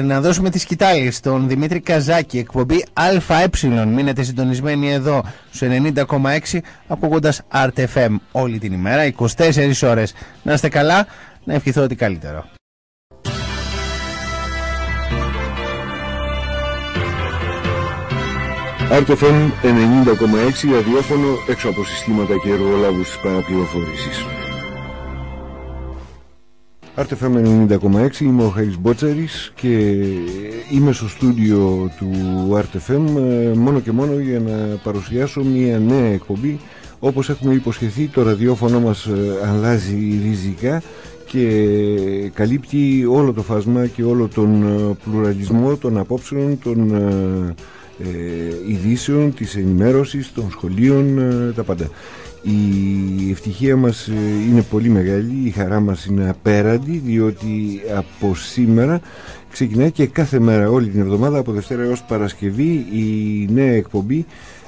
Να δώσουμε τη σκητάλη στον Δημήτρη Καζάκη, εκπομπή ΑΕ. Μείνετε συντονισμένοι εδώ στου 90,6 ακούγοντας RTFM όλη την ημέρα, 24 ώρες. Να είστε καλά, να ευχηθώ ότι καλύτερο. RTFM 90,6 ραδιόφωνο έξω από συστήματα και εργολάβους της παραπληροφόρησης. RTFM 90,6 είμαι ο Χαρίς Μπότσαρης και είμαι στο στούντιο του RTFM ε, μόνο και μόνο για να παρουσιάσω μια νέα εκπομπή όπως έχουμε υποσχεθεί το ραδιόφωνο μας ε, αλλάζει ριζικά και καλύπτει όλο το φάσμα και όλο τον ε, πλουραλισμό των απόψεων των ειδήσεων, της ενημέρωσης, των σχολείων, τα πάντα. Η ευτυχία μας ε, είναι πολύ μεγάλη, η χαρά μας είναι απέραντη διότι από σήμερα ξεκινάει και κάθε μέρα όλη την εβδομάδα από Δευτέρα έως Παρασκευή η νέα εκπομπή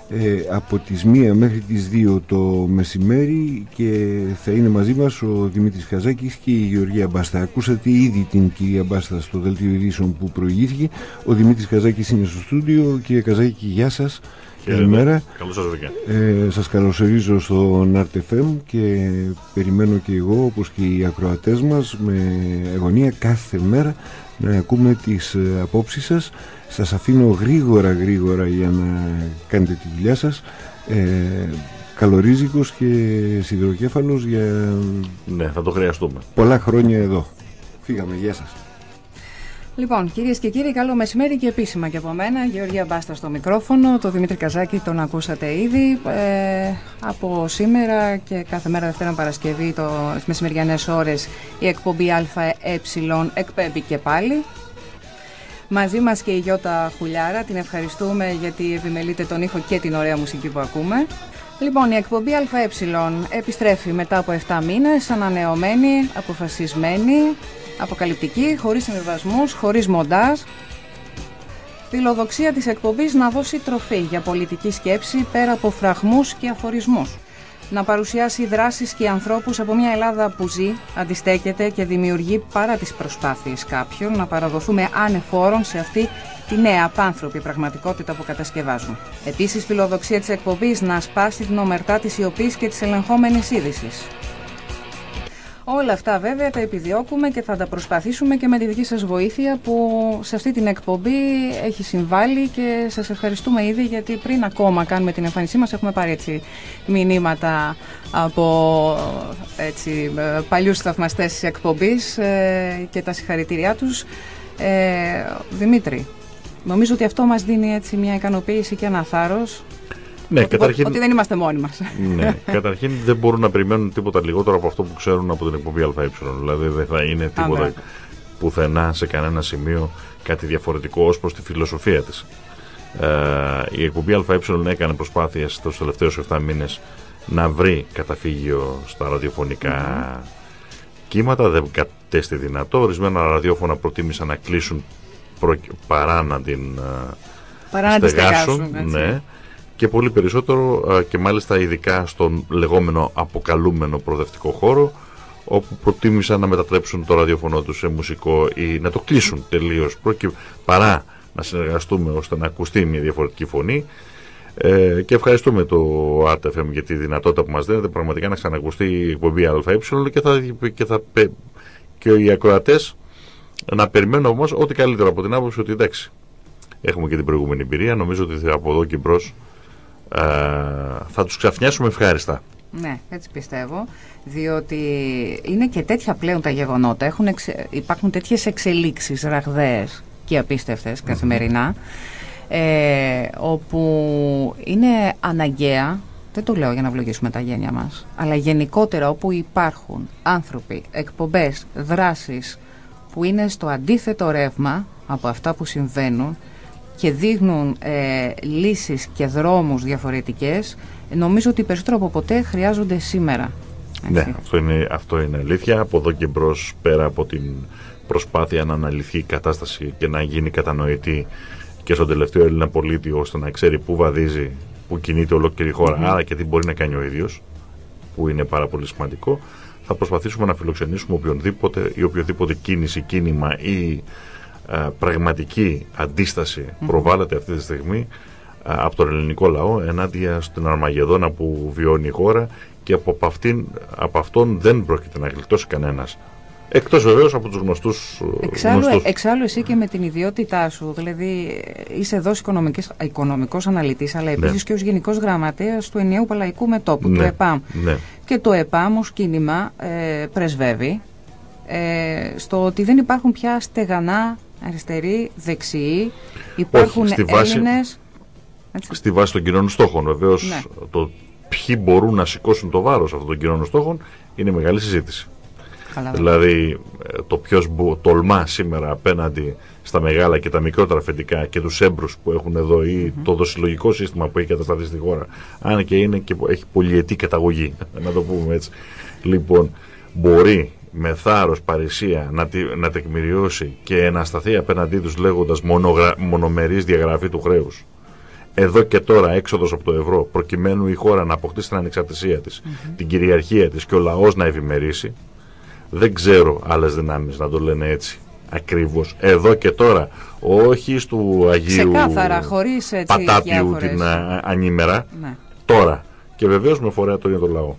ε, από τις 1 μέχρι τις 2 το μεσημέρι και θα είναι μαζί μας ο Δημήτρης Χαζάκης και η Γεωργία Μπάστα. Ακούσατε ήδη την κυρία Μπάστα στο δελτίο ειδήσεων που προηγήθηκε. Ο Δημήτρης Χαζάκης είναι στο στούντιο. Κύριε Καζάκη, γεια σας. Καλημέρα. Καλώς σας ε, Σας καλωσορίζω στο NARTFM και περιμένω και εγώ όπως και οι ακροατές μας με αγωνία κάθε μέρα να ακούμε τις ε, απόψεις σας. Σας αφήνω γρήγορα γρήγορα για να κάνετε τη δουλειά σας. Ε, καλορίζικος και σιδηροκέφαλος για ναι, θα το χρειαστούμε. πολλά χρόνια εδώ. Φύγαμε, γεια σας. Λοιπόν, κυρίες και κύριοι, καλό μεσημέρι και επίσημα και από μένα. Γεωργία Μπάστα στο μικρόφωνο. Το Δημήτρη Καζάκη τον ακούσατε ήδη. Ε, από σήμερα και κάθε μέρα Δευτέρα Παρασκευή, το μεσημεριανές ώρες, η εκπομπή ΑΕ εκπέμπει και πάλι. Μαζί μας και η Γιώτα Χουλιάρα, την ευχαριστούμε γιατί επιμελείται τον ήχο και την ωραία μουσική που ακούμε. Λοιπόν, η εκπομπή ΑΕ επιστρέφει μετά από 7 μήνες, ανανεωμένη, αποφασισμένη, αποκαλυπτική, χωρίς συμβιβασμούς, χωρίς μοντάζ. Φιλοδοξία της εκπομπής να δώσει τροφή για πολιτική σκέψη πέρα από φραγμούς και αφορισμούς. Να παρουσιάσει δράσεις και ανθρώπους από μια Ελλάδα που ζει, αντιστέκεται και δημιουργεί παρά τις προσπάθειες κάποιων να παραδοθούμε ανεφόρων σε αυτή τη νέα απάνθρωπη πραγματικότητα που κατασκευάζουν. Επίσης, φιλοδοξία της εκπομπής να σπάσει την ομερτά της ιοπής και της ελεγχόμενης είδησης. Όλα αυτά βέβαια τα επιδιώκουμε και θα τα προσπαθήσουμε και με τη δική σας βοήθεια που σε αυτή την εκπομπή έχει συμβάλει και σας ευχαριστούμε ήδη γιατί πριν ακόμα κάνουμε την εμφάνισή μας έχουμε πάρει έτσι μηνύματα από έτσι, παλιούς θαυμαστές της εκπομπής ε, και τα συγχαρητήριά τους. Ε, Δημήτρη, νομίζω ότι αυτό μας δίνει έτσι μια ικανοποίηση και ένα θάρρος ναι, ότι, καταρχήν, ότι δεν είμαστε μόνοι μας. Ναι, καταρχήν δεν μπορούν να περιμένουν τίποτα λιγότερο από αυτό που ξέρουν από την εκπομπή ΑΕ. Δηλαδή δεν θα είναι τίποτα ναι. πουθενά σε κανένα σημείο κάτι διαφορετικό ως προς τη φιλοσοφία της. Ε, η εκπομπή ΑΕ έκανε προσπάθειες τους τελευταίους 7 μήνες να βρει καταφύγιο στα ραδιοφωνικά κύματα. Δεν κατέστη δυνατό. Ορισμένα ραδιόφωνα προτίμησαν να κλείσουν παρά να την ε, παρά στεγάσουν. ναι και πολύ περισσότερο και μάλιστα ειδικά στον λεγόμενο αποκαλούμενο προοδευτικό χώρο όπου προτίμησαν να μετατρέψουν το ραδιοφωνό τους σε μουσικό ή να το κλείσουν τελείως παρά να συνεργαστούμε ώστε να ακουστεί μια διαφορετική φωνή. Ε, και ευχαριστούμε το RTFM για τη δυνατότητα που μας δίνεται πραγματικά να ξανακουστεί η εκπομπή ΑΕ και, θα, και, θα, και οι ακροατές να περιμένουν όμως ό,τι καλύτερο από την άποψη ότι εντάξει έχουμε και την προηγούμενη εμπειρία νομίζω ότι από εδώ και μπρος ε, θα τους ξαφνιάσουμε ευχάριστα. Ναι, έτσι πιστεύω, διότι είναι και τέτοια πλέον τα γεγονότα. Έχουν Υπάρχουν τέτοιες εξελίξεις ραγδαίες και απίστευτες καθημερινά, ε, όπου είναι αναγκαία, δεν το λέω για να βλογίσουμε τα γένια μας, αλλά γενικότερα όπου υπάρχουν άνθρωποι, εκπομπές, δράσεις που είναι στο αντίθετο ρεύμα από αυτά που συμβαίνουν και δείχνουν ε, λύσεις και δρόμους διαφορετικές νομίζω ότι περισσότερο από ποτέ χρειάζονται σήμερα. Ναι, αυτό είναι, αυτό είναι αλήθεια. Από εδώ και μπρος πέρα από την προσπάθεια να αναλυθεί η κατάσταση και να γίνει κατανοητή και στον τελευταίο Έλληνα πολίτη ώστε να ξέρει πού βαδίζει, πού κινείται ολόκληρη η χώρα, άρα και τι μπορεί να κάνει ο ίδιος, που είναι πάρα πολύ σημαντικό. Θα προσπαθήσουμε να φιλοξενήσουμε οποιονδήποτε ή οποιοδήποτε κίνηση, κίνημα ή ε, πραγματική αντίσταση προβάλλεται αυτή τη στιγμή ε, από τον ελληνικό λαό ενάντια στην Αρμαγεδόνα που βιώνει η χώρα και από, αυτήν, από αυτόν δεν πρόκειται να γλιτώσει κανένας. Εκτός βεβαίως από τους γνωστούς εξάλλου, γνωστούς. εξάλλου εσύ και με την ιδιότητά σου, δηλαδή είσαι εδώ οικονομικός, οικονομικός αναλυτής, αλλά επίσης και ως γενικός γραμματέας του ενιαίου παλαϊκού μετόπου, του Ναι, ΕΠΑΜ. ναι. Και το ΕΠΑΜ ως κίνημα ε, πρεσβεύει ε, στο ότι δεν υπάρχουν πια στεγανά αριστεροί, δεξιοί, υπάρχουν στη βάση- Έλληνες... έτσι. στη βάση των κοινών στόχων. Βεβαίως, Ναι. το ποιοι μπορούν να σηκώσουν το βάρος αυτών των κοινών στόχων είναι μεγάλη συζήτηση. Καλά, Δηλαδή, ε, το ποιος τολμά σήμερα απέναντι στα μεγάλα και τα μικρότερα αφεντικά και τους έμπρους που έχουν εδώ ή το δοσυλλογικό σύστημα που έχει κατασταθεί στη χώρα, αν και είναι και έχει πολυετή καταγωγή, να το πούμε έτσι. Λοιπόν, μπορεί με θάρρος παρησία να, τη- να τεκμηριώσει και να σταθεί απέναντί τους λέγοντας μονογρα, μονομερής διαγραφή του χρέους. Εδώ και τώρα έξοδος από το ευρώ προκειμένου η χώρα να αποκτήσει την ανεξαρτησία της, την κυριαρχία της και ο λαός να ευημερήσει δεν ξέρω άλλες δυνάμεις να το λένε έτσι ακριβώς. Εδώ και τώρα όχι του Αγίου Ξεκάθαρα, χωρίς, έτσι, Πατάπιου διάφορες- την α, ανήμερα. Ναι. τώρα. Και βεβαίως με φορέα τον ίδιο το λαό.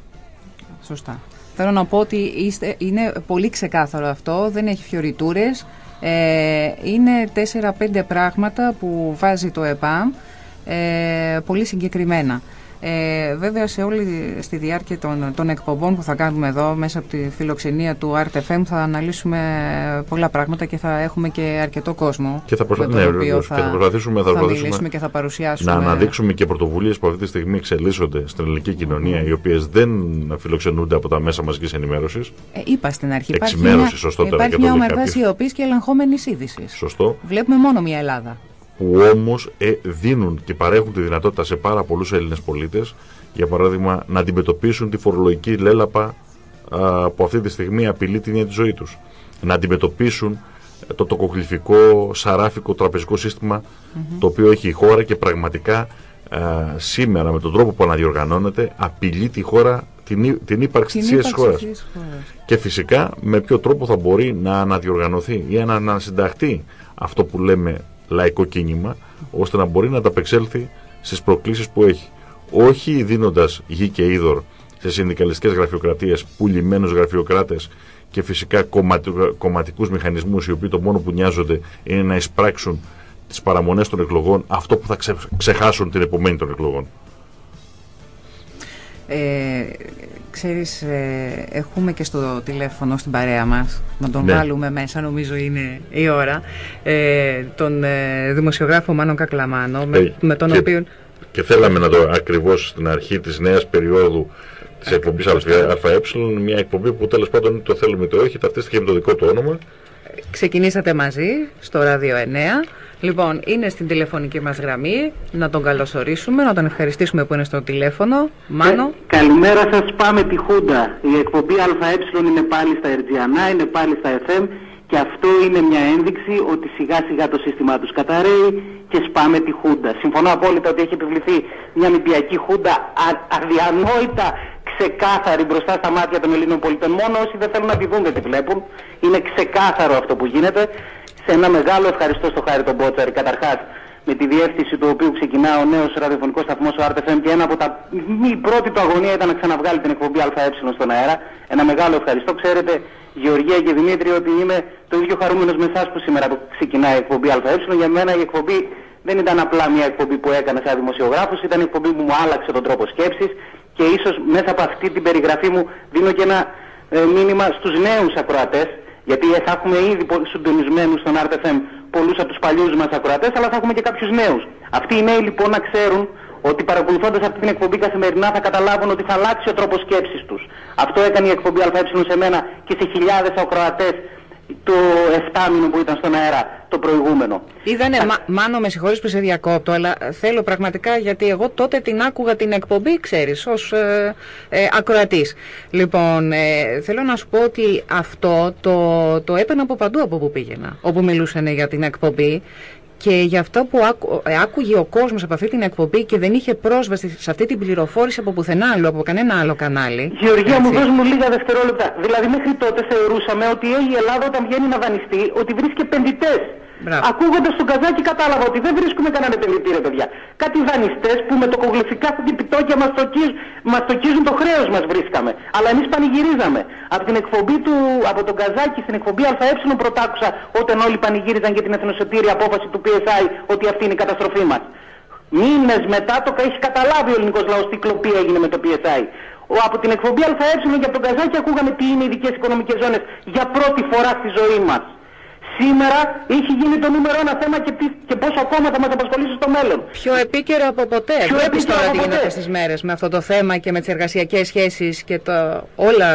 Σωστά. Θέλω να πω ότι είστε, είναι πολύ ξεκάθαρο αυτό, δεν έχει φιωριτούρες. Ε, είναι 4-5 πράγματα που βάζει το ΕΠΑΜ, ε, πολύ συγκεκριμένα. Ε, βέβαια σε όλη στη διάρκεια των, των εκπομπών που θα κάνουμε εδώ μέσα από τη φιλοξενία του RTFM θα αναλύσουμε πολλά πράγματα και θα έχουμε και αρκετό κόσμο Και θα προσπα- με τον ναι, οποίο βεβαίως. Και θα προσπαθήσουμε- θα θα προσπαθήσουμε μιλήσουμε και θα παρουσιάσουμε να αναδείξουμε και πρωτοβουλίες που αυτή τη στιγμή εξελίσσονται στην ελληνική κοινωνία οι οποίες δεν φιλοξενούνται από τα μέσα μαζικής ενημέρωσης Ε, είπα στην αρχή. Υπάρχει Εξημέρωση, μια, σωστότερα, υπάρχει και το μια λέει ομαδά κάποιος. σιωπής και ελεγχόμενης είδησης. σωστό Βλέπουμε μόνο μια Ελλάδα. Που όμως ε, δίνουν και παρέχουν τη δυνατότητα σε πάρα πολλούς Έλληνες πολίτες για παράδειγμα να αντιμετωπίσουν τη φορολογική λέλαπα α, που αυτή τη στιγμή απειλεί την ίδια τη ζωή τους. Να αντιμετωπίσουν ε, το τοκοκληφικό σαράφικο τραπεζικό σύστημα το οποίο έχει η χώρα και πραγματικά α, σήμερα με τον τρόπο που αναδιοργανώνεται απειλεί τη χώρα την, ύ- την ύπαρξη της ίδιας της χώρας. της χώρας. και φυσικά με ποιο τρόπο θα μπορεί να αναδιοργανωθεί ή να ανασυνταχθεί αυτό που λέμε λαϊκό κίνημα ώστε να μπορεί να ανταπεξέλθει στις προκλήσεις που έχει. Όχι δίνοντας γη και είδωρ σε συνδικαλιστικές γραφειοκρατίες, πουλημένους γραφειοκράτες και φυσικά κομματι- κομματικούς μηχανισμούς οι οποίοι το μόνο που νοιάζονται είναι να εισπράξουν τις παραμονές των εκλογών αυτό που θα ξε- ξεχάσουν την επομένη των εκλογών. Ε, ξέρεις, ε, έχουμε και στο τηλέφωνο στην παρέα μας, να τον Ναι. βάλουμε μέσα, νομίζω είναι η ώρα, ε, τον ε, δημοσιογράφο Μάνο Κακλαμάνο, με, Ε, με τον και- οποίο... Και θέλαμε να το ακριβώς στην αρχή της νέας περίοδου της εκπομπής ΑΕ, μια εκπομπή που τέλος πάντων είτε το θέλουμε είτε όχι, ταυτίστηκε με το δικό του όνομα. Ξεκινήσατε μαζί στο Ράδιο 9. Λοιπόν, είναι στην τηλεφωνική μας γραμμή. Να τον καλωσορίσουμε, να τον ευχαριστήσουμε που είναι στο τηλέφωνο. Μάνο. Ε, καλημέρα σας, πάμε τη Χούντα. Η εκπομπή ΑΕ είναι πάλι στα RGNA, είναι πάλι στα FM και αυτό είναι μια ένδειξη ότι σιγά σιγά το σύστημά τους καταραίει και σπάμε τη Χούντα. Συμφωνώ απόλυτα ότι έχει επιβληθεί μια νηπιακή Χούντα α- αδιανόητα ξεκάθαρη μπροστά στα μάτια των Ελλήνων πολιτών. Μόνο όσοι δεν θέλουν να τη δουν δεν τη βλέπουν. Είναι ξεκάθαρο αυτό που γίνεται. Σε ένα μεγάλο ευχαριστώ στο Χάρη τον Μπότσαρη καταρχάς με τη διεύθυνση του οποίου ξεκινά ο νέος ραδιοφωνικός σταθμός ο RTFM και ένα από τα η πρώτη του αγωνία ήταν να ξαναβγάλει την εκπομπή ΑΕ στον αέρα. Ένα μεγάλο ευχαριστώ. Ξέρετε, Γεωργία και Δημήτρη, ότι είμαι το ίδιο χαρούμενος με εσάς που σήμερα που ξεκινάει η εκπομπή ΑΕ. Για μένα η εκπομπή δεν ήταν απλά μια εκπομπή που έκανα σαν δημοσιογράφος, ήταν η εκπομπή που μου άλλαξε τον τρόπο σκέψης και ίσως μέσα από αυτή την περιγραφή μου δίνω και ένα ε, μήνυμα στους νέους ακροατές γιατί θα έχουμε ήδη πο- συντονισμένους στον RTFM πολλούς από τους παλιούς μας ακροατές, αλλά θα έχουμε και κάποιους νέους. Αυτοί οι νέοι λοιπόν να ξέρουν ότι παρακολουθώντας αυτή την εκπομπή καθημερινά θα καταλάβουν ότι θα αλλάξει ο τρόπος σκέψης τους. Αυτό έκανε η εκπομπή ΑΕ σε μένα και σε χιλιάδες ακροατές το 7 μήνο που ήταν στον αέρα το προηγούμενο. Είδανε, Μα, Μάνο, με συγχωρείς που σε διακόπτω, αλλά θέλω πραγματικά, γιατί εγώ τότε την άκουγα την εκπομπή, ξέρεις, ως ε, ε, ακροατής. Λοιπόν, ε, θέλω να σου πω ότι αυτό το, το έπαιρνα από παντού από που πήγαινα, όπου μιλούσαν για την εκπομπή και για αυτό που άκου, ε, άκουγε ο κόσμος από αυτή την εκπομπή και δεν είχε πρόσβαση σε αυτή την πληροφόρηση από πουθενά άλλο, από κανένα άλλο κανάλι. Γεωργία μου, Έτσι. δώσ' μου λίγα δευτερόλεπτα. Δηλαδή, μέχρι τότε θεωρούσαμε ότι η Ελλάδα όταν βγαίνει να δανειστεί, ότι βρίσκει επενδυτές. Μπράβο. Ακούγοντας τον καζάκι κατάλαβα ότι δεν βρίσκουμε κανέναν επενδυτή, ρε παιδιά. Κάτι δανειστές που με το κογλυφικά επιτόκια μας τοκίζουν, μας τοκίζουν το χρέος μας βρίσκαμε. Αλλά εμείς πανηγυρίζαμε. Από την εκπομπή του, από τον καζάκι στην εκπομπή ΑΕ πρωτάκουσα όταν όλοι πανηγύριζαν για την εθνοσωτήρια απόφαση του PSI ότι αυτή είναι η καταστροφή μας. Μήνες μετά το έχει καταλάβει ο ελληνικός λαός τι κλοπή έγινε με το PSI. Ο, από την εκπομπή ΑΕ και από τον Καζάκη ακούγαμε τι είναι οι ειδικές οικονομικές ζώνες για πρώτη φορά στη ζωή μας. Σήμερα έχει γίνει το νούμερο ένα θέμα και, τι, και πόσο ακόμα θα μας απασχολήσει στο μέλλον. Πιο επίκαιρο από ποτέ. Πιο Βλέπεις επίκαιρο τώρα από τι γίνεται ποτέ. αυτές τις μέρες με αυτό το θέμα και με τις εργασιακές σχέσεις και το όλα.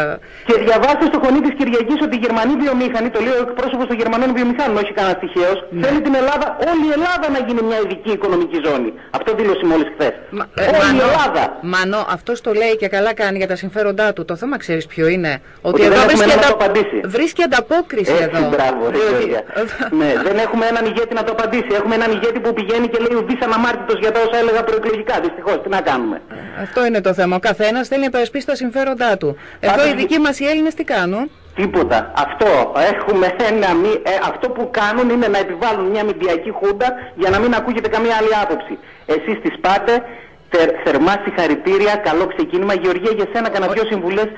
Και διαβάστε στο χωνί της Κυριακής ότι οι Γερμανοί βιομήχανοι, το λέει ο εκπρόσωπος των Γερμανών βιομηχάνων, όχι κανένα τυχαίος, Ναι. θέλει την Ελλάδα, όλη η Ελλάδα να γίνει μια ειδική οικονομική ζώνη. Αυτό δήλωσε μόλις χθες. Μα, ε, όλη η Μανώ, Ελλάδα. Μανώ, αυτός το λέει και καλά κάνει για τα συμφέροντά του. Το θέμα ξέρεις ποιο είναι. Ότι, Ότι δεν εδώ έχουμε βρίσκει, ένα να αντα- το απαντήσει. βρίσκει ανταπόκριση Έτσι, εδώ. μπράβο, ρε Διότι- Γιώργια. ναι, δεν έχουμε έναν ηγέτη να το απαντήσει. Έχουμε έναν ηγέτη που πηγαίνει και λέει ουδής αναμάρτητος για τα όσα έλεγα προεκλογικά. Δυστυχώς, τι να κάνουμε. Αυτό είναι το θέμα. Ο καθένας θέλει να υπερασπίσει τα συμφέροντά του. Εδώ Πάντως- οι δικοί μας οι Έλληνες τι κάνουν; Τίποτα. Αυτό. Έχουμε ένα, μη- ε, αυτό που κάνουν είναι να επιβάλλουν μια μηντιακή χούντα για να μην ακούγεται καμία άλλη άποψη. Εσείς τις πάτε, θε, θερμά συγχαρητήρια, καλό ξεκίνημα. Γεωργία, για σένα κανένα δυο συμβουλές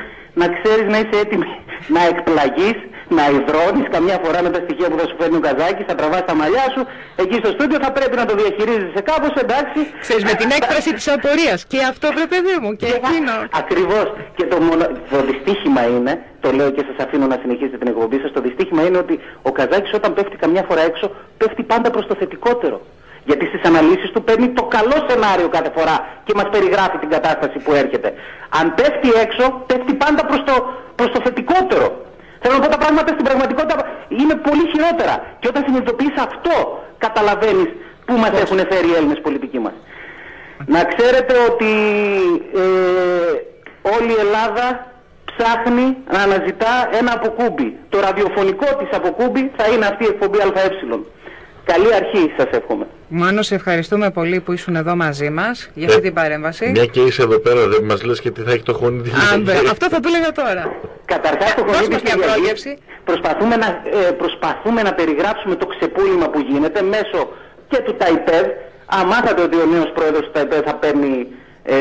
να ξέρεις να είσαι έτοιμη να εκπλαγείς, να υδρώνεις καμιά φορά με τα στοιχεία που θα σου φέρνει ο Καζάκης, θα τραβάς τα μαλλιά σου. Εκεί στο στούντιο θα πρέπει να το διαχειρίζεσαι κάπως, εντάξει. Ξέρεις, με την έκφραση της απορίας. Και αυτό βρε παιδί μου και εκείνο. Ακριβώς. Και το, μονο... το δυστύχημα είναι, το λέω και σας αφήνω να συνεχίσετε την εκπομπή σας, το δυστύχημα είναι ότι ο Καζάκης όταν πέφτει καμιά φορά έξω, πέφτει πάντα προς το θετικότερο. Γιατί στις αναλύσεις του παίρνει το καλό σενάριο κάθε φορά και μας περιγράφει την κατάσταση που έρχεται. Αν πέφτει έξω, πέφτει πάντα προς το, προς το θετικότερο. Θέλω να πω τα πράγματα στην πραγματικότητα είναι πολύ χειρότερα. Και όταν συνειδητοποιείς αυτό, καταλαβαίνεις πού μας έχουν φέρει οι Έλληνες πολιτικοί μας. Να ξέρετε ότι ε, όλη η Ελλάδα ψάχνει να αναζητά ένα αποκούμπι. Το ραδιοφωνικό της αποκούμπι θα είναι αυτή η εκπομπή ΑΕ. Καλή αρχή σας εύχομαι. Μάνος, σε ευχαριστούμε πολύ που ήσουν εδώ μαζί μας για αυτή την παρέμβαση. Μια και είσαι εδώ πέρα, δεν μας λες και τι θα έχει το χωνί της Α, μπρε, αυτό θα το έλεγα τώρα. Καταρχάς το Δώσ' χωρί μας της μια Κυριακής πρόγευση. προσπαθούμε να, ε, προσπαθούμε να περιγράψουμε το ξεπούλημα που γίνεται μέσω και του ΤΑΙΠΕΔ. Αν μάθατε ότι ο νέος πρόεδρος του ΤΑΙΠΕΔ θα παίρνει ε,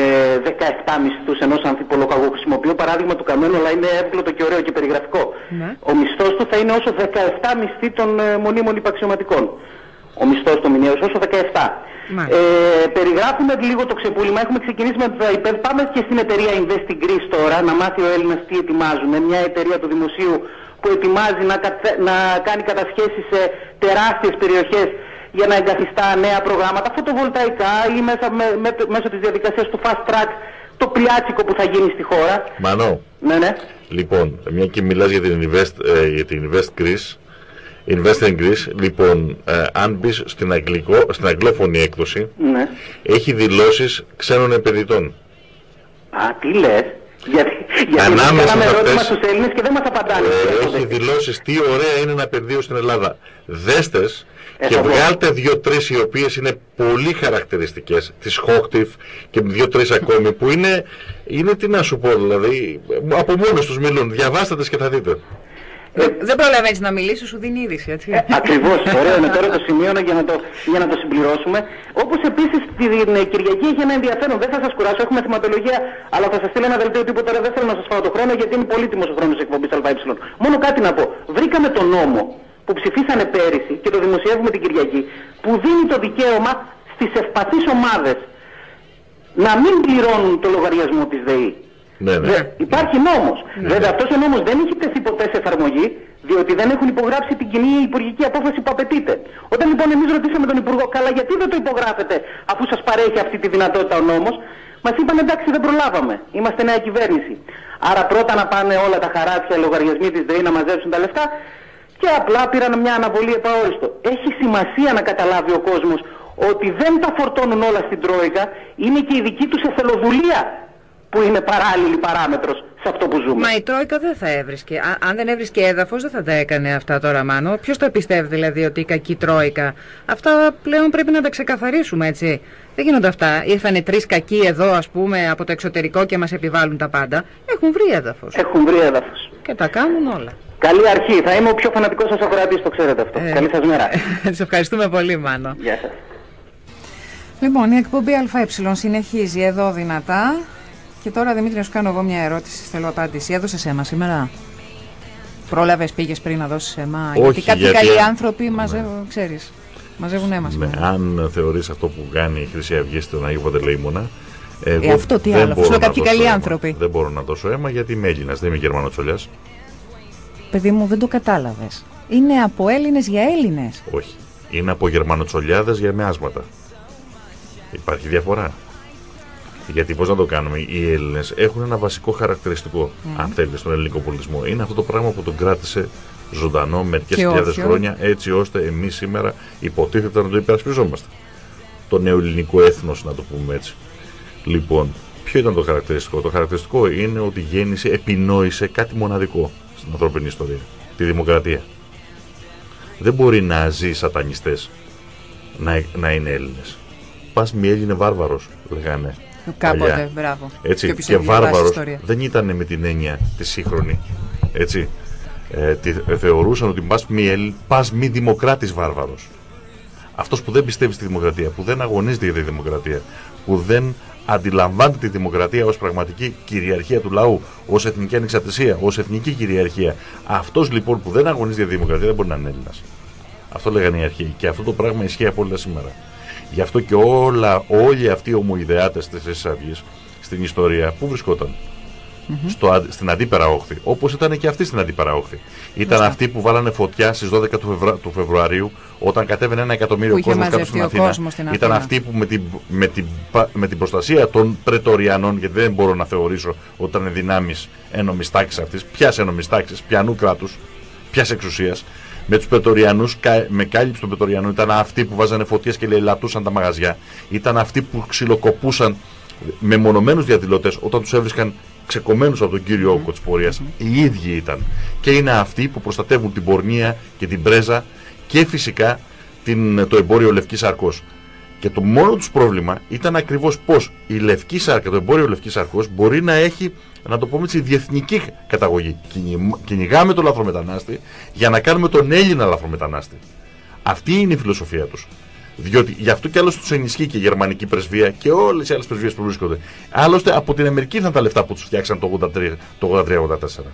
17 μισθούς ενός ανθιπολογού χρησιμοποιώ παράδειγμα του καμένου αλλά είναι εύκολο και ωραίο και περιγραφικό. Ναι. Ο μισθός του θα είναι όσο 17 μισθοί των ε, μονίμων υπαξιωματικών. Ο μισθός του μηνιαίος όσο 17. Μάλιστα. Ε, περιγράφουμε λίγο το ξεπούλημα. Έχουμε ξεκινήσει με το ΔΑΙΠΕΔ. Πάμε και στην εταιρεία Invest in Greece τώρα να μάθει ο Έλληνας τι ετοιμάζουν. Μια εταιρεία του δημοσίου που ετοιμάζει να, κατα- να κάνει κατασχέσεις σε τεράστιες περιοχές για να εγκαθιστά νέα προγράμματα φωτοβολταϊκά ή μέσα, με, με- μέσω της διαδικασίας του fast track το πλιάτσικο που θα γίνει στη χώρα. Μανώ, Ναι, ναι. λοιπόν, μια και μιλάς για την Invest, ε, για την Invest Greece, Invest in Greece, λοιπόν, ε, αν μπεις στην, αγγλικό, στην αγγλόφωνη έκδοση, ναι. έχει δηλώσεις ξένων επενδυτών. Α, τι λες; Γιατί, γιατί εμείς Ανάμεσα κάναμε σε ερώτημα αυτές- στους Έλληνες και δεν μας απαντάνε. Ε, έχει δηλώσεις τι ωραία είναι να επενδύω στην Ελλάδα. Δέστες Ε, και θα πω. βγάλτε δύο-τρεις οι οποίες είναι πολύ χαρακτηριστικές, της Χόκτιφ και δύο-τρεις ακόμη που είναι, είναι τι να σου πω δηλαδή, από μόνος τους μιλούν. Διαβάστε τις και θα δείτε. Δεν- Δεν προλαβαίνεις να μιλήσεις, σου δίνει είδηση, έτσι. Ακριβώς, ωραίο είναι τώρα το σημείωνα για να το, για να το συμπληρώσουμε. Όπως επίσης την ε, Κυριακή έχει ένα ενδιαφέρον, δεν θα σας κουράσω, έχουμε θυματολογία, αλλά θα σας στείλω ένα δελτίο τύπου τώρα. Δεν θέλω να σας φάω το χρόνο γιατί είναι πολύτιμος ο χρόνος εκπομπής ΑΕ. Μόνο κάτι να πω. Βρήκαμε τον νόμο που ψηφίσανε πέρυσι και το δημοσιεύουμε την Κυριακή που δίνει το δικαίωμα στις ευπαθείς ομάδες να μην πληρώνουν το λογαριασμό της ΔΕΗ. Ναι, ναι. Δε- υπάρχει νόμος. Βέβαια αυτός ο νόμος δεν έχει τεθεί ποτέ σε εφαρμογή, διότι δεν έχουν υπογράψει την κοινή υπουργική απόφαση που απαιτείται. Όταν λοιπόν εμείς ρωτήσαμε τον Υπουργό, καλά γιατί δεν το υπογράφετε αφού σας παρέχει αυτή τη δυνατότητα ο νόμος, μας είπαν εντάξει δεν προλάβαμε, είμαστε νέα κυβέρνηση. Άρα πρώτα να πάνε όλα τα χαράτσια, οι λογαριασμοί της ΔΕΗ να μαζέψουν τα λεφτά και απλά πήραν μια αναβολή επαόριστο. Έχει σημασία να καταλάβει ο κόσμος ότι δεν τα φορτώνουν όλα στην Τρόικα, είναι και η δική τους εθελοδουλία που είναι παράλληλη παράμετρος σε αυτό που ζούμε. Μα η Τρόικα δεν θα έβρισκε. Α- αν δεν έβρισκε έδαφος, δεν θα τα έκανε αυτά τώρα, Μάνο. Ποιος το πιστεύει δηλαδή ότι η κακή Τρόικα; Αυτά πλέον πρέπει να τα ξεκαθαρίσουμε, έτσι. Δεν γίνονται αυτά. Ήρθανε τρεις κακοί εδώ, ας πούμε, από το εξωτερικό και μας επιβάλλουν τα πάντα. Έχουν βρει έδαφος. Έχουν βρει έδαφος. Και τα κάνουν όλα. Καλή αρχή. Θα είμαι ο πιο φανατικός σας ακροατής, το ξέρετε αυτό. Ε, Καλή σας μέρα. Σε ευχαριστούμε πολύ, Μάνο. Γεια σας. Λοιπόν, η εκπομπή ΑΕ συνεχίζει εδώ δυνατά. Και τώρα, Δημήτρη, να σου κάνω εγώ μια ερώτηση. Θέλω απάντηση. Έδωσε αίμα σήμερα; Πρόλαβες, πήγες πριν να δώσεις αίμα; Όχι, γιατί κάποιοι γιατί- καλοί άνθρωποι μαζεύουν, ξέρεις, μαζεύουν αίμα Ναι, σήμερα. αν θεωρείς αυτό που κάνει η Χρυσή Αυγή στον Αγίο Παντελεήμονα. Εγώ Ε, αυτό τι δεν άλλο, αυτό μπορώ λέω να κάποιοι δώσω καλοί αίμα. άνθρωποι. Δεν μπορώ να δώσω αίμα γιατί είμαι Έλληνας, δεν είμαι Γερμανοτσολιάς. Παιδί μου, δεν το κατάλαβες. Είναι από Έλληνες για Έλληνες. Όχι. Είναι από Γερμανοτσολιάδες για μεάσματα. Υπάρχει διαφορά. Γιατί πώς να το κάνουμε, οι Έλληνες έχουν ένα βασικό χαρακτηριστικό, αν θέλει, στον ελληνικό πολιτισμό. Είναι αυτό το πράγμα που τον κράτησε ζωντανό μερικές Και χιλιάδες όρθιο. χρόνια, έτσι ώστε εμείς σήμερα υποτίθεται να το υπερασπιζόμαστε. Το νεοελληνικό έθνος, να το πούμε έτσι. Λοιπόν, ποιο ήταν το χαρακτηριστικό; Το χαρακτηριστικό είναι ότι γέννησε, επινόησε κάτι μοναδικό στην ανθρώπινη ιστορία. Τη δημοκρατία. Δεν μπορεί να ζει σατανιστές να, να είναι Έλληνες. Πας μη Έλληνε βάρβαρος, λέγανε. Κάποτε, παλιά. μπράβο. Έτσι, όποιος και έχει διαβάσει βάρβαρος ιστορία. δεν ήταν με την έννοια τη σύγχρονη. Έτσι. Ε, τη, ε, θεωρούσαν ότι πας μη, Έλλη- πας μη δημοκράτης βάρβαρος. Αυτός που δεν πιστεύει στη δημοκρατία, που δεν αγωνίζεται για τη δημοκρατία, που δεν αντιλαμβάνεται τη δημοκρατία ως πραγματική κυριαρχία του λαού, ως εθνική ανεξαρτησία, ως εθνική κυριαρχία. Αυτός λοιπόν που δεν αγωνίζεται για τη δημοκρατία δεν μπορεί να είναι Έλληνας. Αυτό λέγανε οι αρχαίοι. Και αυτό το πράγμα ισχύει απόλυτα σήμερα. Γι' αυτό και όλα, όλοι αυτοί οι ομοειδεάτες της Χρυσή Αυγή στην ιστορία, πού βρισκόταν; Στο, αν- στην αντίπερα όχθη. Όπως ήταν και αυτοί στην αντίπερα όχθη. Ήταν Σωστά. αυτοί που βάλανε φωτιά στις 12 του, Φεβρα- του Φεβρουαρίου όταν κατέβαινε ένα εκατομμύριο Που είχε κόσμος κάτω μαζευτεί στην ο Αθήνα. κόσμος στην Ήταν Αθήνα. αυτοί που με την, με, την, πα- με την προστασία των Πρετοριανών, γιατί δεν μπορώ να θεωρήσω ότι ήταν δυνάμεις ένομης τάξης αυτής, ποια ένομης τάξης, πιανού κράτους, ποια εξουσίας. Με τους Πρετοριανούς, με κάλυψη των Πρετοριανών, ήταν αυτοί που βάζανε φωτιές και λαιλατούσαν τα μαγαζιά. Ήταν αυτοί που ξυλοκοπούσαν με μονομένου διαδηλωτές όταν τους έβρισκαν ξεκομμένους από τον κύριο όγκο της πορείας. Οι ίδιοι ήταν. Και είναι αυτοί που προστατεύουν την πορνεία και την πρέζα και φυσικά την, το εμπόριο λευκής σαρκό. Και το μόνο τους πρόβλημα ήταν ακριβώς πώς η λευκής σάρκα, το εμπόριο λευκής σαρκό μπορεί να έχει, να το πούμε έτσι, διεθνική καταγωγή. Κυνη- Κυνηγάμε τον λαθρομετανάστη για να κάνουμε τον Έλληνα λαθρομετανάστη. Αυτή είναι η φιλοσοφία τους. Διότι γι' αυτό κι άλλωστε τους ενισχύει και η γερμανική πρεσβεία και όλες οι άλλες πρεσβείες που βρίσκονται. Άλλωστε από την Αμερική ήρθαν τα λεφτά που τους φτιάξαν το 83 το 83-84.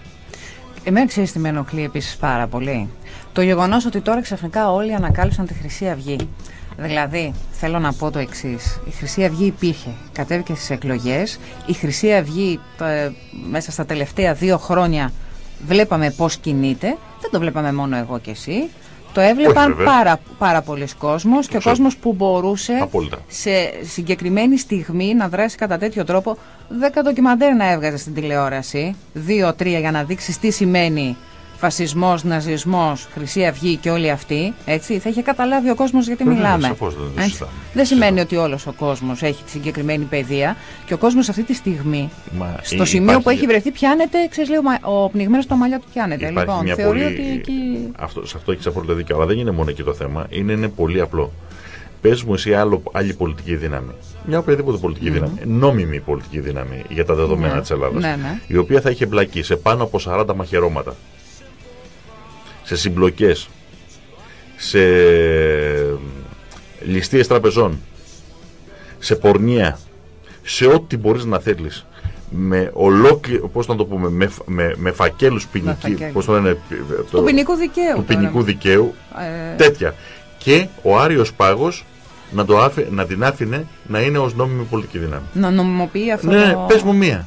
Εμένα ξέρεις τι με ενοχλεί επίσης πάρα πολύ. Το γεγονός ότι τώρα ξαφνικά όλοι ανακάλυψαν τη Χρυσή Αυγή. Δηλαδή, θέλω να πω το εξής. Η Χρυσή Αυγή υπήρχε. Κατέβηκε στις εκλογές. Η Χρυσή Αυγή ε, μέσα στα τελευταία δύο χρόνια βλέπαμε πώς κινείται. Δεν το βλέπαμε μόνο εγώ και εσύ. Το έβλεπαν βέβαια. πάρα, πάρα πολλοί κόσμος και ο ξέρω. κόσμος που μπορούσε Απόλυτα. σε συγκεκριμένη στιγμή να δράσει κατά τέτοιο τρόπο. Δέκα ντοκιμαντέρ να έβγαζε στην τηλεόραση, δύο-τρία για να δείξει τι σημαίνει φασισμός, ναζισμός, Χρυσή Αυγή και όλοι αυτοί. Έτσι, θα είχε καταλάβει ο κόσμος γιατί Βεβαίως, μιλάμε. σαφώς, δεν το Έτσι. συζητάμε. Δεν σημαίνει ότι όλος ο κόσμος έχει τη συγκεκριμένη παιδεία και ο κόσμος αυτή τη στιγμή, Μα, στο ε, σημείο υπάρχει- που έχει βρεθεί, πιάνεται, ξέρεις, λέει, ο, μα- ο πνιγμένος στα μαλλιά του πιάνεται. Υπάρχει λοιπόν, μια θεωρεί πολύ... ότι εκεί. Αυτό, σε αυτό έχεις απόλυτα δίκιο. Αλλά δεν είναι μόνο εκεί το θέμα. Είναι, είναι πολύ απλό. Πες μου εσύ άλλο, άλλη πολιτική δύναμη. Μια οποιαδήποτε πολιτική δύναμη. Νόμιμη πολιτική δύναμη για τα δεδομένα Ναι. της τη Ελλάδας. Ναι, ναι. Η οποία θα είχε μπλακεί σε πάνω από 40 μαχαιρώματα. Σε συμπλοκές. Σε ληστείες τραπεζών. Σε πορνεία. Σε ό,τι μπορείς να θέλεις. Με ολόκληρο, πώς να το πούμε, με, με, με φακέλους ποινικοί, φακέλους. πώς το λένε, Του ποινικού δικαίου. του τώρα. ποινικού δικαίου, Ε, τέτοια. Και ο Άριος Πάγος να, το άφη, να την άφηνε να είναι ως νόμιμη πολιτική δύναμη. να νομιμοποιεί αυτό Ναι, το... πες μου μία.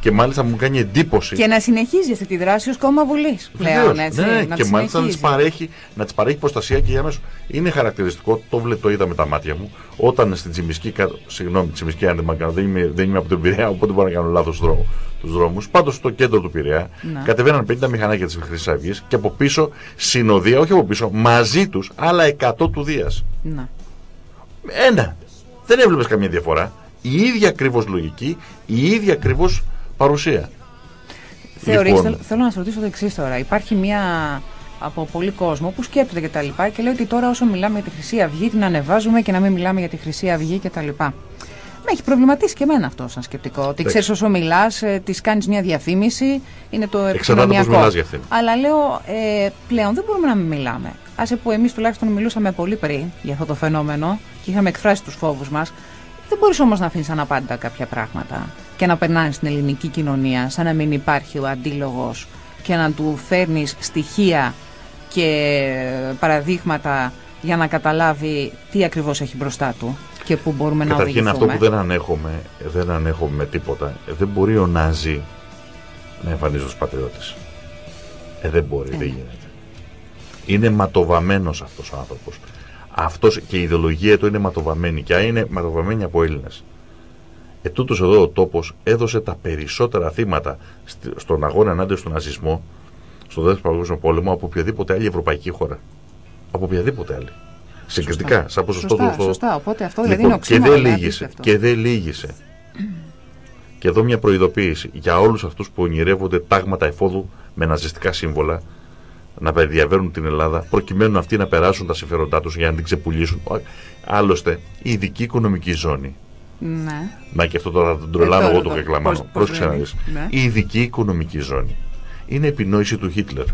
Και μάλιστα μου κάνει εντύπωση. Και να συνεχίζει αυτή τη δράση ως κόμμα Βουλής πλέον. Βεβαίως, Έτσι, ναι, να και τη μάλιστα να τη συνεχίζει. παρέχει, να της παρέχει προστασία και για μέσω. Είναι χαρακτηριστικό, το, βλέ, το είδα με τα μάτια μου, όταν στην Τσιμισκή, κα- συγγνώμη, Τσιμισκή αν δεν, με κάνω, δεν, είμαι, δεν είμαι από τον Πειραιά, οπότε μπορώ να κάνω λάθος δρόμο, τους δρόμους. Πάντως στο κέντρο του Πειραιά Να. κατεβαίναν 50 μηχανάκια της Χρυσής Αυγής και από πίσω συνοδεία, όχι από πίσω, μαζί τους άλλα 100 του Δίας. Να. Ένα. Δεν έβλεπες καμία διαφορά. Η ίδια ακριβώς λογική, η ίδια ακριβώς παρουσία. Θεωρείς, Λοιπόν. θέλω, θέλω να σα ρωτήσω το εξής τώρα. Υπάρχει μία από πολύ κόσμο που σκέπτεται και τα λοιπά και λέει ότι τώρα όσο μιλάμε για τη Χρυσή Αυγή την ανεβάζουμε και να μην μιλάμε για τη Χρυσή Αυγή και τα λοιπά. Με έχει προβληματίσει και εμένα αυτό σαν σκεπτικό. Ότι ξέρεις όσο μιλάς, ε, της κάνεις μια διαφήμιση, είναι το επικοινωνιακό. μιλάς για αυτήν. Αλλά λέω ε, πλέον δεν μπορούμε να μην μιλάμε. Άσε που εμείς τουλάχιστον μιλούσαμε πολύ πριν για αυτό το φαινόμενο και είχαμε εκφράσει τους φόβους μας. Δεν μπορείς όμως να αφήνεις αναπάντητα κάποια πράγματα και να περνάνε στην ελληνική κοινωνία σαν να μην υπάρχει ο αντίλογος και να του φέρνεις στοιχεία και παραδείγματα για να καταλάβει τι ακριβώς έχει μπροστά του και πού μπορούμε να οδηγηθούμε. Καταρχήν αυτό που δεν ανέχομαι, δεν ανέχομαι με τίποτα, δεν μπορεί ο Ναζί να εμφανίζει τους πατριώτες. Ε, δεν μπορεί, δεν γίνεται. Είναι ματοβαμένος αυτός ο άνθρωπος. Αυτός και η ιδεολογία του είναι ματοβαμένη και είναι ματοβαμένη από Έλληνες. Ε, τούτος εδώ ο τόπος έδωσε τα περισσότερα θύματα στον αγώνα ενάντια στον ναζισμό, στον δεύτερο παγκόσμιο πόλεμο, από οποιαδήποτε άλλη ευρωπαϊκή χώρα. Από οποιαδήποτε άλλη. Συγκριτικά, σαν ποσοστό Σωστά, του. σωστά. Οπότε αυτό δηλαδή Λοιπόν, είναι και οξύμορο. δεν είναι λύγησε. απίστευτο. Και δεν λύγησε. Και εδώ μια προειδοποίηση για όλους αυτούς που ονειρεύονται τάγματα εφόδου με ναζιστικά σύμβολα να διαβαίνουν την Ελλάδα προκειμένου αυτοί να περάσουν τα συμφέροντά τους για να την ξεπουλήσουν. Άλλωστε, η ειδική οικονομική ζώνη Ναι. Μα και αυτό τώρα τον τρελάνω Ε, εγώ τώρα το το- κακλαμάνω. πώς- πώς Πρόσεξε να λένε. δεις. Ναι. Η ειδική οικονομική ζώνη είναι επινόηση του Χίτλερ.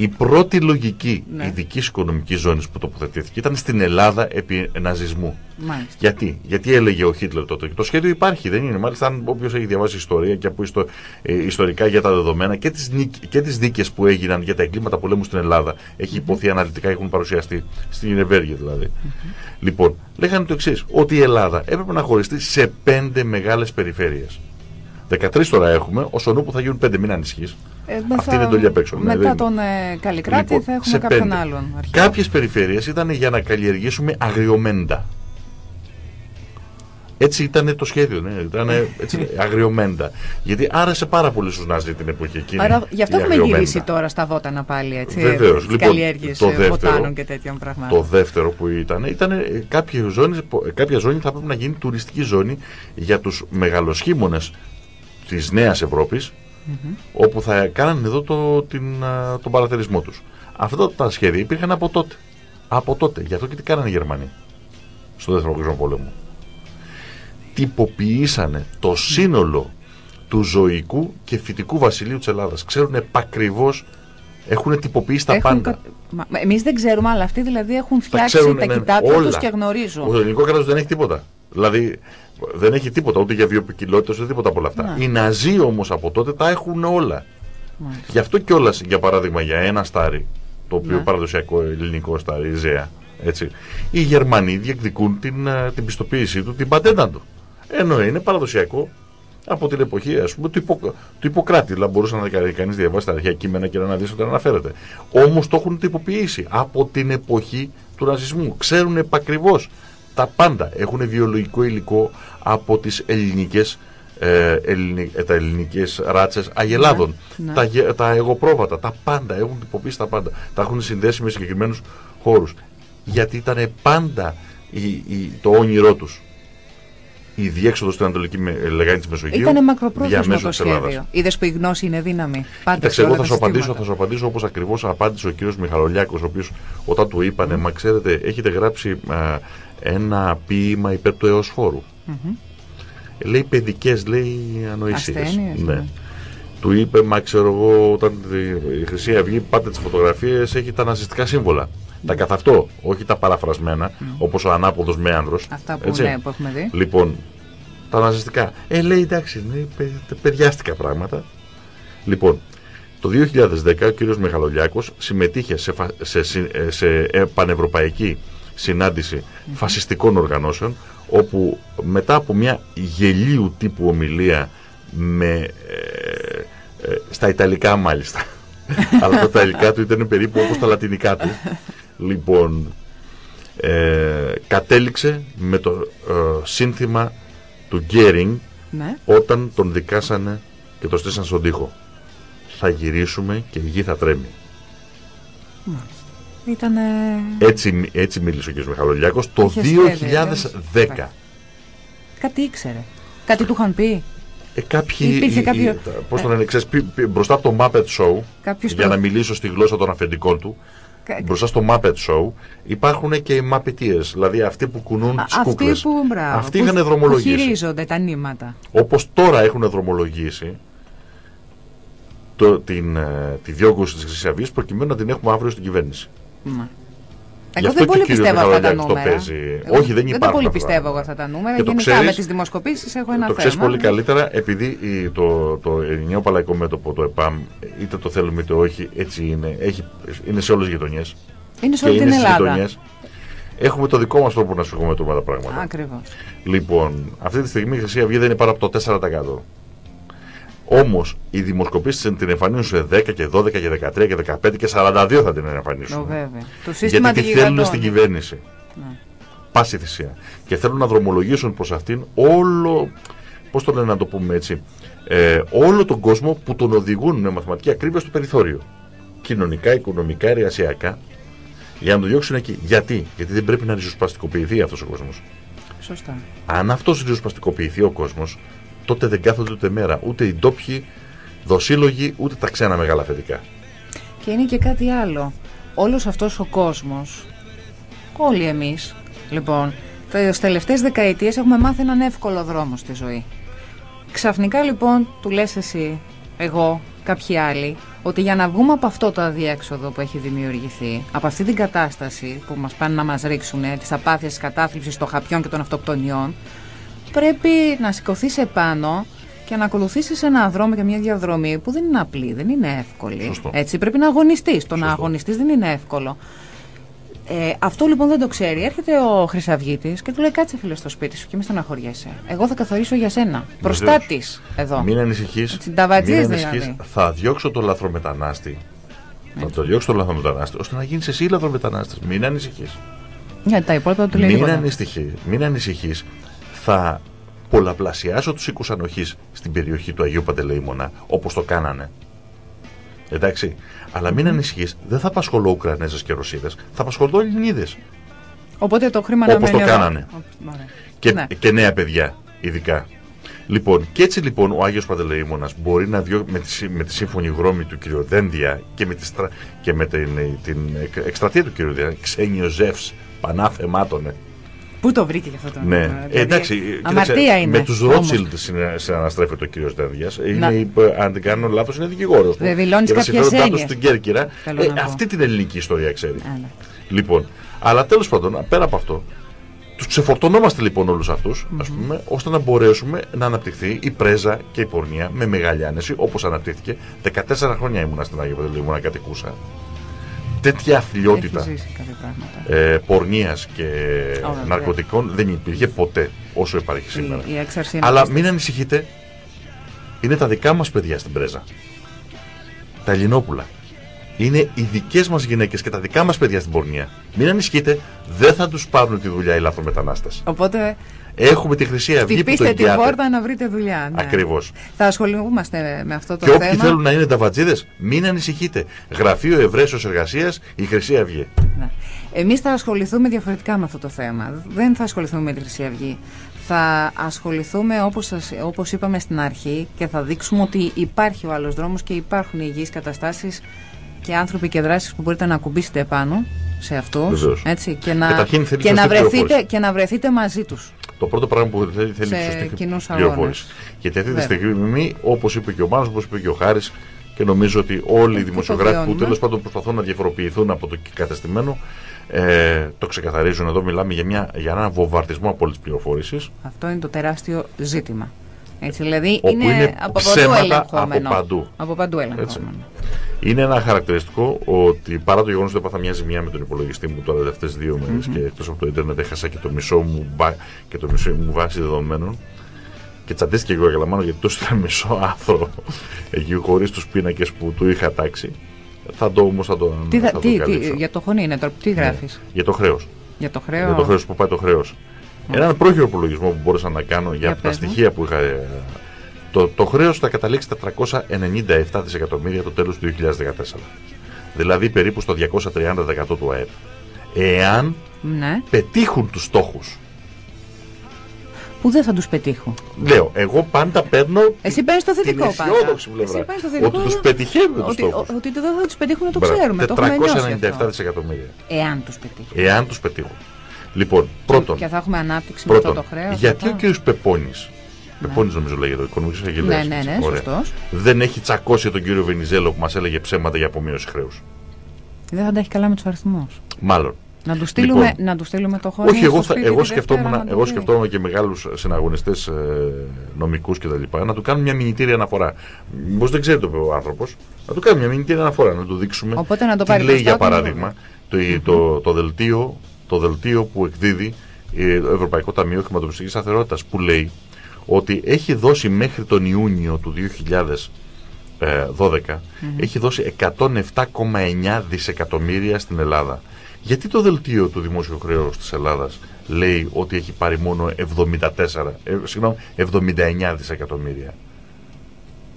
Η πρώτη λογική Ναι. ειδική οικονομική ζώνη που τοποθετήθηκε ήταν στην Ελλάδα επί ναζισμού. Μάλιστα. Γιατί, Γιατί έλεγε ο Χίτλερ τότε; Και το σχέδιο υπάρχει, δεν είναι. Μάλιστα, αν όποιος έχει διαβάσει ιστορία και από ιστο, ε, ιστορικά για τα δεδομένα και τις και τις δίκες που έγιναν για τα εγκλήματα πολέμου στην Ελλάδα, έχει υποθεί αναλυτικά, έχουν παρουσιαστεί στην Ευέργεια δηλαδή. Λοιπόν, λέγανε το εξής, ότι η Ελλάδα έπρεπε να χωριστεί σε πέντε μεγάλες περιφέρειες. 13 τώρα έχουμε, όσο νου που θα γίνουν πέντε, μην ανησυχείς. Ε, Αυτή είναι η εντολή απ' έξω. Ναι, Μετά δεν- τον ε, Καλλικράτη Λοιπόν, θα έχουμε σε κάποιον πέντε. άλλον. αρχαίο. Κάποιες περιφέρειες ήταν για να καλλιεργήσουμε αγριομέντα. Έτσι ήταν το σχέδιο, ναι. Ήταν έτσι, αγριομέντα. Γιατί άρεσε πάρα πολύ στους Ναζί την εποχή εκείνη. Άρα γι' αυτό η έχουμε αγριομέντα. γυρίσει τώρα στα βότανα πάλι, έτσι. Βεβαίως. τις Λοιπόν, καλλιέργειες το ε, δεύτερο- βοτάνων και τέτοιων πραγμάτων. Το δεύτερο που ήταν, ήταν ε, κάποια, ζώνη, κάποια ζώνη θα πρέπει να γίνει τουριστική ζώνη για τους μεγαλοσχήμονες της Νέας Ευρώπης, όπου θα κάνανε εδώ το, την, α, τον παραθερισμό τους. Αυτά τα σχέδια υπήρχαν από τότε. Από τότε. Γι' αυτό και τι κάνανε οι Γερμανοί στο δεύτερο παγκόσμιο πόλεμο. Τυποποιήσανε το σύνολο του ζωικού και φυτικού βασιλείου της Ελλάδας. Ξέρουν επακριβώς, έχουν τυποποιήσει τα Έχουν πάντα. κα- Μα, μα εμείς δεν ξέρουμε, αλλά αυτοί δηλαδή έχουν φτιάξει τα, ξέρουν, ναι, ναι, κοιτάπια όλα. τους και γνωρίζουν. Το ελληνικό κράτος δεν έχει τίποτα. Δηλαδή δεν έχει τίποτα ούτε για βιοπικιλότητα ούτε τίποτα από όλα αυτά. Ναι. Οι Ναζί όμως από τότε τα έχουν όλα. Μάλιστα. Γι' αυτό κιόλας, για παράδειγμα, για ένα στάρι, το οποίο Ναι. παραδοσιακό ελληνικό στάρι, η ΖΕΑ, έτσι, οι Γερμανοί διεκδικούν την, ε, την πιστοποίησή του, την πατέντα του. Ενώ είναι παραδοσιακό από την εποχή ας πούμε, του, υπο, του Ιπποκράτη. Δηλαδή μπορούσε να κανείς να διαβάσει τα αρχαία κείμενα και να δεις ότι αναφέρεται. Όμως το έχουν τυποποιήσει από την εποχή του ναζισμού. Ξέρουν επακριβώς τα πάντα. Έχουν βιολογικό υλικό από τις ελληνικές ε, ελληνι, ε, τα ελληνικές ράτσες αγελάδων, Ναι, ναι. τα, γε- τα εγωπρόβατα, τα πάντα, έχουν τυποποιήσει τα πάντα. Τα έχουν συνδέσει με συγκεκριμένους χώρους. Γιατί ήταν πάντα η, η, το όνειρό τους η διέξοδος στην Ανατολική με- ε, λεγάνη της Μεσογείου. Ήταν μακροπρόθεσμο διαμέσου το της Ελλάδας. σχέδιο. Είδες που η γνώση είναι δύναμη. Πάντα Κοίταξε, σε όλα εγώ θα τα σου απαντήσω, συστήματα. θα σου απαντήσω όπως ακριβώς απάντησε ο κύριος Μιχαλολιάκος, ο οποίος όταν του είπανε, μα ξέρετε, έχετε γράψει α, ένα ποίημα υπέρ του εωσφόρου. Λέει παιδικές, λέει ανοησίες. Ασθένειες, Ναι. ναι. Του είπε, μα ξέρω εγώ, όταν η Χρυσή Αυγή πάτε τις φωτογραφίες, έχει τα ναζιστικά σύμβολα. Τα καθ' αυτό, όχι τα παραφρασμένα, όπως ο ανάποδος με άνδρος. Αυτά που, Έτσι. ναι, που έχουμε δει. Λοιπόν, τα ναζιστικά. Ε, λέει εντάξει, είναι παι- παιδιάστικα πράγματα. Λοιπόν, το 2010 ο κύριος Μιχαλολιάκος συμμετείχε σε, φα- σε, συ- ε, σε ε, πανευρωπαϊκή συνάντηση φασιστικών οργανώσεων όπου μετά από μια γελίου τύπου ομιλία με, ε, ε, στα Ιταλικά μάλιστα αλλά τα Ιταλικά του ήταν περίπου όπως τα Λατινικά του λοιπόν ε, κατέληξε με το ε, σύνθημα του Γκέρινγκ Ναι. όταν τον δικάσανε και τον στήσαν στον τοίχο. Θα γυρίσουμε και η γη θα τρέμει. Ήταν. Έτσι, έτσι μίλησε ο κ. Μιχαλολιάκος το Είχες σχέδιο, 2010. Κάτι ήξερε. Κάτι του είχαν πει. Ε, κάποιοι, Υπήρχε οι- κάποιο- οι- πώς το λένε, ξέρεις, πι- πι- μπροστά από το Muppet Show, Κάποιος για το- να μιλήσω στη γλώσσα των αφεντικών του, μπροστά στο Muppet Show υπάρχουν και οι Muppeteers, δηλαδή αυτοί που κουνούν τις Αυτοί κούκλες. που, μπράβο, Αυτοί που- είχαν που δρομολογήσει. χειρίζονται τα νήματα. Όπως τώρα έχουν δρομολογήσει το, την, ε, τη διόγκωση της Χρυσής Αυγής προκειμένου να την έχουμε αύριο στην κυβέρνηση. Μα. Γι' Εγώ αυτό δεν και ο πολύ κύριος πιστεύω αυτά τα Μιχαλολιάκης το νούμερα. παίζει. Εγώ Όχι, δεν τα υπάρχουν πολύ αυτά τα πιστεύω νούμερα. εγώ αυτά τα νούμερα. Και το Γενικά ξέρεις- με τις δημοσκοπήσεις έχω ένα το θέμα. ξέρει πολύ καλύτερα επειδή η- το, το ελληνικό παλαϊκό μέτωπο, το ΕΠΑΜ, είτε το θέλουμε είτε όχι, έτσι είναι. Έχει, είναι σε όλες τις γειτονιές. Είναι σε Και όλη είναι την στις Ελλάδα. γειτονιές. Έχουμε το δικό μας τρόπο να σφιγμετρούμε τα πράγματα. Ακριβώς. Λοιπόν, αυτή τη στιγμή η Χρυσή Αυγή δεν είναι πάρα από το 4%. Όμως οι δημοσκοπήσεις την εμφανίζουν σε 10 και 12 και 13 και 15 και 42 θα την εμφανίσουν. βέβαια. Το σύστημα Γιατί τη τη θέλουν στην κυβέρνηση. Ναι. Πάση θυσία. Και θέλουν να δρομολογήσουν προς αυτήν όλο. Πώς το λένε να το πούμε έτσι. Ε, όλο τον κόσμο που τον οδηγούν με μαθηματική ακρίβεια στο περιθώριο. Κοινωνικά, οικονομικά, εργασιακά. Για να το διώξουν εκεί. Γιατί, Γιατί δεν πρέπει να ριζοσπαστικοποιηθεί αυτός ο κόσμος. Σωστά. Αν αυτός ριζοσπαστικοποιηθεί ο κόσμος, τότε δεν κάθονται ούτε μέρα. Ούτε οι ντόπιοι δοσύλλογοι, ούτε τα ξένα μεγάλα θετικά. Και είναι και κάτι άλλο. Όλος αυτός ο κόσμος, όλοι εμείς, λοιπόν, τις τελευταίες δεκαετίες έχουμε μάθει έναν εύκολο δρόμο στη ζωή. Ξαφνικά λοιπόν του λες εσύ, εγώ, κάποιοι άλλοι, ότι για να βγούμε από αυτό το αδιέξοδο που έχει δημιουργηθεί, από αυτή την κατάσταση που μας πάνε να μας ρίξουν, τις απάθειες της κατάθλιψης των χαπιών και των αυτοκτονιών, πρέπει να σηκωθείς επάνω και να ακολουθήσεις ένα δρόμο και μια διαδρομή που δεν είναι απλή, δεν είναι εύκολη. Σωστό. Έτσι, πρέπει να αγωνιστείς. Το να Σωστό. αγωνιστείς δεν είναι εύκολο. Ε, αυτό λοιπόν δεν το ξέρει. Έρχεται ο Χρυσαυγήτης και του λέει: Κάτσε φίλε στο σπίτι σου και μη στεναχωριέσαι. Εγώ θα καθορίσω για σένα. Μπροστά της εδώ. Μην ανησυχείς. Έτσι, νταβατζής δηλαδή. Θα διώξω τον λαθρομετανάστη. Θα το διώξω τον λαθρομετανάστη ώστε να γίνεις εσύ λαθρομετανάστης. Μην ανησυχείς. Για τα υπόλοιπα δεν του λέει Μην τίποτα. ανησυχεί. Μην ανησυχείς. Θα πολλαπλασιάσω τους οίκους ανοχής στην περιοχή του Αγίου Παντελεήμονα όπως το κάνανε. Εντάξει. Αλλά μην ανησυχείς, δεν θα απασχολώ Ουκρανέζες και Ρωσίδες, θα απασχολώ Ελληνίδες. Οπότε το χρήμα να Όπως μένει το εδώ. κάνανε. Όπως- ωραία. Και, Ναι. και νέα παιδιά, ειδικά. Λοιπόν, και έτσι λοιπόν ο Άγιος Παντελεήμονας μπορεί να διώ, με, τη, συ- με τη σύμφωνη γνώμη του κ. Δένδια και με, τη στρα, και με την, την εκ- εκστρατεία του κ. Δένδια, ξένιο Ζεύς, πανάθεμάτωνε. Πού το βρήκε και αυτό το Ναι, νούμερο, ε, δηλαδή, εντάξει, κοίταξε, Αμαρτία είναι. με τους όμως. Ρότσιλντ συναναστρέφεται ο κύριος Δένδιας. Είναι, Να. υπ- αν δεν κάνω λάθος, είναι δικηγόρος. του. Δεν δηλώνεις Και τα κάποιες συμφέροντά του έννοιες. στην Κέρκυρα. Θέλω Ε, να πω. αυτή την ελληνική ιστορία ξέρει. Α, ναι. Λοιπόν, αλλά τέλος πάντων, πέρα από αυτό, τους ξεφορτωνόμαστε λοιπόν όλους αυτούς, ας πούμε, ώστε να μπορέσουμε να αναπτυχθεί η πρέζα και η πορνεία με μεγάλη άνεση, όπως αναπτύχθηκε. 14 χρόνια ήμουνα στην Άγια Παντελή, ήμουνα κατοικούσα. Τέτοια αθλειότητα Έχει ζήσει κάποια πράγματα. ε, πορνείας και Ωραία, ναρκωτικών δεν υπήρχε ποτέ όσο υπάρχει σήμερα. Η, η έξαρση είναι Αλλά απίστευτη. μην ανησυχείτε, είναι τα δικά μας παιδιά στην πρέζα. Τα Ελληνόπουλα. Είναι οι δικές μας γυναίκες και τα δικά μας παιδιά στην πορνεία. Μην ανησυχείτε, δεν θα τους πάρουν τη δουλειά οι λάθρομετανάστε. Οπότε Έχουμε τη Χρυσή Αυγή που το χτυπήστε την εγγυάται. πόρτα να βρείτε δουλειά. Ναι. Ακριβώς. Θα ασχολούμαστε με αυτό το Και όποιοι θέμα. θέλουν να είναι ταβατζίδες, μην ανησυχείτε. Γραφείο Ευρέσεως Εργασίας, η Χρυσή Αυγή. Ναι. Εμείς θα ασχοληθούμε διαφορετικά με αυτό το θέμα. Δεν θα ασχοληθούμε με τη Χρυσή Αυγή. Θα ασχοληθούμε όπως, σας, όπως είπαμε στην αρχή και θα δείξουμε ότι υπάρχει ο άλλος δρόμος και υπάρχουν υγιείς καταστάσεις και άνθρωποι και δράσεις που μπορείτε να ακουμπήσετε επάνω σε αυτούς Βεβαίως. έτσι, και, να, Καταρχήν θέλει και, να σωστή βρεθείτε, πληροφόρηση. και να βρεθείτε μαζί τους. Το πρώτο πράγμα που θέλει, θέλει Σε σωστή κοινούς πληροφόρηση. αγώνες. Γιατί αυτή τη Βέβαια. στιγμή, όπως είπε και ο Μάνος, όπως είπε και ο Χάρης, και νομίζω ότι όλοι οι Ε, το δημοσιογράφοι που βιώνουμε. τέλος πάντων προσπαθούν να διαφοροποιηθούν από το κατεστημένο, ε, το ξεκαθαρίζουν. Εδώ μιλάμε για, μια, για έναν βομβαρδισμό από όλη τη πληροφόρησης. Αυτό είναι το τεράστιο ζήτημα. Έτσι, δηλαδή Όπου είναι από παντού ψέματα ελεγχόμενο. από παντού. Από παντού ελεγχόμενο. Είναι ένα χαρακτηριστικό ότι παρά το γεγονός ότι έπαθα μια ζημιά με τον υπολογιστή μου τώρα τελευταίες δύο μέρες και εκτός από το Ιντερνετ έχασα και το μισό μου, μπα, και το μισό μου βάση δεδομένων. Και τσαντίστηκε εγώ καλαμάνω γιατί το έστειλα μισό άθρο εκεί χωρίς τους πίνακες που του είχα τάξει. Θα το όμως θα το, Τι, θα θα- το τι, τι, καλύψω. για το χωνί είναι τώρα, τι Ναι, γράφεις; για το χρέος. Για το χρέος. Για το χρέος που πάει το χρέος. Έναν πρόχειρο υπολογισμό που μπόρεσα να κάνω για, Για τα πες μου. στοιχεία που είχα. ε, Το, το χρέος θα καταλήξει στα 397 δισεκατομμύρια το τέλος του 2014. Δηλαδή περίπου στο 230% του ΑΕΠ. Εάν Ναι. πετύχουν τους στόχους. που δεν θα τους πετύχω; Λέω, εγώ πάντα παίρνω Εσύ παίρνεις το την θετικό πάντα. αισιόδοξη πλευρά. Εσύ παίρνεις το θετικό, Ότι τους αλλά- πετυχαίνουμε τους Ότι, στόχους. ο- ότι δεν θα τους πετύχουν το ξέρουμε. Το έχουμε νιώσει 497 αυτό. δισεκατομμύρια. Εάν τους πετύχουν. Εάν τους πετύχουν. Λοιπόν, πρώτον, Και θα έχουμε ανάπτυξη με αυτό πρώτον το χρέος. γιατί ο κ. Πεπώνης. Πεπώνης νομίζω λέγεται, ο οικονομικός Ναι, αγγελέα. ναι, ναι, σωστός. Δεν έχει τσακώσει τον κύριο Βενιζέλο που μας έλεγε ψέματα για απομείωση χρέους. Δεν θα τα έχει καλά με τους αριθμούς. Μάλλον. Να τους στείλουμε, Λοιπόν, να τους στείλουμε το χώρο. Όχι, εγώ, θα, εγώ, σκεφτόμουν, εγώ σκεφτόμουν και μεγάλους συναγωνιστές ε, νομικούς κτλ. Να του κάνουν μια μηνυτήρια αναφορά. Μήπως δεν ξέρει το ο άνθρωπος, να του κάνουν μια μηνυτήρια αναφορά, να του δείξουμε. Οπότε να το τι πάρει λέει μπροστά για του, να το παράδειγμα το, το, το, δελτίο, το δελτίο που εκδίδει ε, το Ευρωπαϊκό Ταμείο Χρηματοπιστικής Σταθερότητας που λέει ότι έχει δώσει μέχρι τον Ιούνιο του 2012 έχει δώσει 107,9 δισεκατομμύρια στην Ελλάδα. Γιατί το δελτίο του δημόσιου χρέους της Ελλάδας λέει ότι έχει πάρει μόνο 74, ε, συγγνώμη, 79 δισεκατομμύρια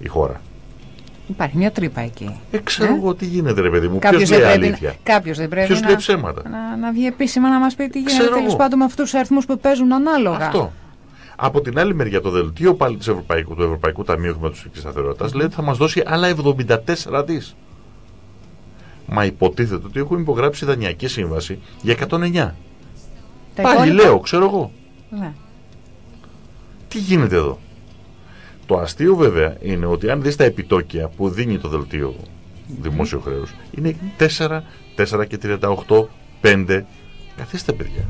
η χώρα; Υπάρχει μια τρύπα εκεί. Ε, ξέρω Ε; εγώ τι γίνεται ρε παιδί μου, Κάποιος ποιος δεν, λέει πρέπει, αλήθεια; κάποιος δεν πρέπει Ποιος να, λέει ψέματα; να, να βγει επίσημα να μας πει τι γίνεται Ξέρω τέλος εγώ. πάντων με αυτούς τους αριθμούς που παίζουν ανάλογα. Αυτό. Από την άλλη μεριά, το δελτίο πάλι της Ευρωπαϊκού, του Ευρωπαϊκού Ταμείου Χρηματοπιστικής Σταθερότητας λέει ότι θα μας δώσει άλλα 74 δις. Μα υποτίθεται ότι έχουμε υπογράψει δανειακή σύμβαση για 109. Τα Πάλι υπόλοιπα- λέω, ξέρω εγώ. Ναι. Τι γίνεται εδώ; Το αστείο βέβαια είναι ότι αν δεις τα επιτόκια που δίνει το δελτίο δημόσιο χρέους είναι 4, 4 και 38, 5. Καθίστε παιδιά.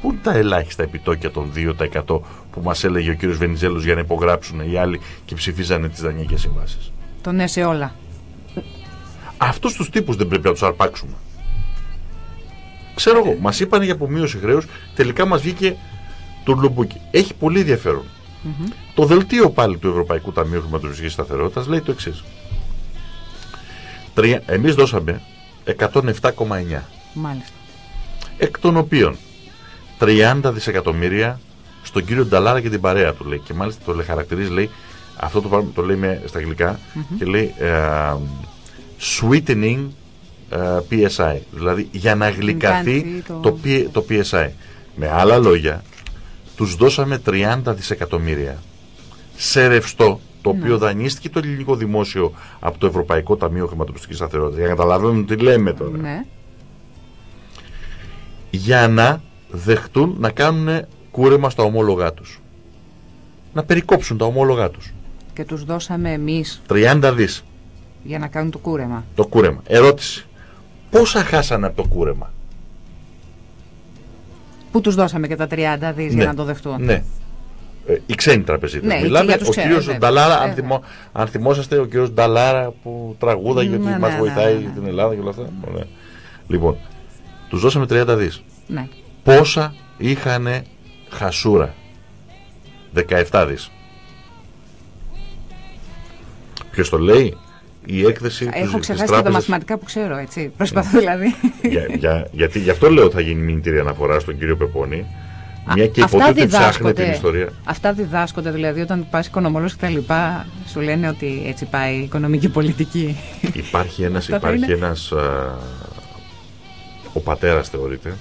Πού είναι τα ελάχιστα επιτόκια των 2% που μας έλεγε ο κύριος Βενιζέλος για να υπογράψουν οι άλλοι και ψηφίζανε τις δανειακές συμβάσεις; Το ναι σε όλα. Αυτούς τους τύπους δεν πρέπει να τους αρπάξουμε. Ξέρω εγώ, μας είπαν για απομείωση χρέους, τελικά μας βγήκε το λουμπούκι. Έχει πολύ ενδιαφέρον. Το δελτίο πάλι του Ευρωπαϊκού Ταμείου Χρηματοπιστικής Σταθερότητας λέει το εξής. Εμείς δώσαμε 107,9 Μάλιστα. εκ των οποίων 30 δισεκατομμύρια στον κύριο Νταλάρα και την παρέα του λέει. Και μάλιστα το λέει, χαρακτηρίζει, λέει, αυτό το, πράγμα το λέει με, στα αγγλικα και λέει ε, sweetening ε, PSI. Δηλαδή για να γλυκαθεί Κάνει το- το, P- το PSI. Με άλλα λόγια, τους δώσαμε 30 δισεκατομμύρια σε ρευστό το οποίο δανείστηκε το ελληνικό δημόσιο από το Ευρωπαϊκό Ταμείο Χρηματοπιστικής Σταθερότητας. Για να καταλαβαίνουμε τι λέμε τώρα Ναι. για να δεχτούν να κάνουν κούρεμα στα ομόλογά τους. Να περικόψουν τα ομόλογά τους. Και τους δώσαμε εμείς 30 δις για να κάνουν το κούρεμα. το κούρεμα. Ερώτηση. Πόσα χάσανε από το κούρεμα; Πού τους δώσαμε και τα 30 δι για να το δεχτούν; Ναι. Ε, οι ξένοι τραπεζίτες. Ναι, Μιλάμε, για τους ο ξένους, κύριος βέβαια. Νταλάρα, αν, Βέβαια. θυμό, αν θυμόσαστε, ο κύριος Νταλάρα που τραγούδαγε Ναι, ότι ναι, μας ναι, βοηθάει ναι, ναι. την Ελλάδα και όλα αυτά. Ωραία. Λοιπόν, τους δώσαμε 30 δις. Ναι. Πόσα είχανε χασούρα; 17 δις. Ποιος το λέει; Η έκθεση του Έχω της ξεχάσει και τα τράπεζας- μαθηματικά που ξέρω, έτσι. Προσπαθώ δηλαδή. για, για, γιατί γι' αυτό λέω θα γίνει μηνυτήρια αναφορά στον κύριο Πεπώνη. Μια και Αυτά υποτίθεται ψάχνει διδάσκονται. την ιστορία. Αυτά διδάσκονται, δηλαδή όταν πας οικονομολόγος και τα λοιπά, σου λένε ότι έτσι πάει η οικονομική πολιτική. Υπάρχει ένας, Αυτά θα υπάρχει είναι. ένας α, ο πατέρας θεωρείται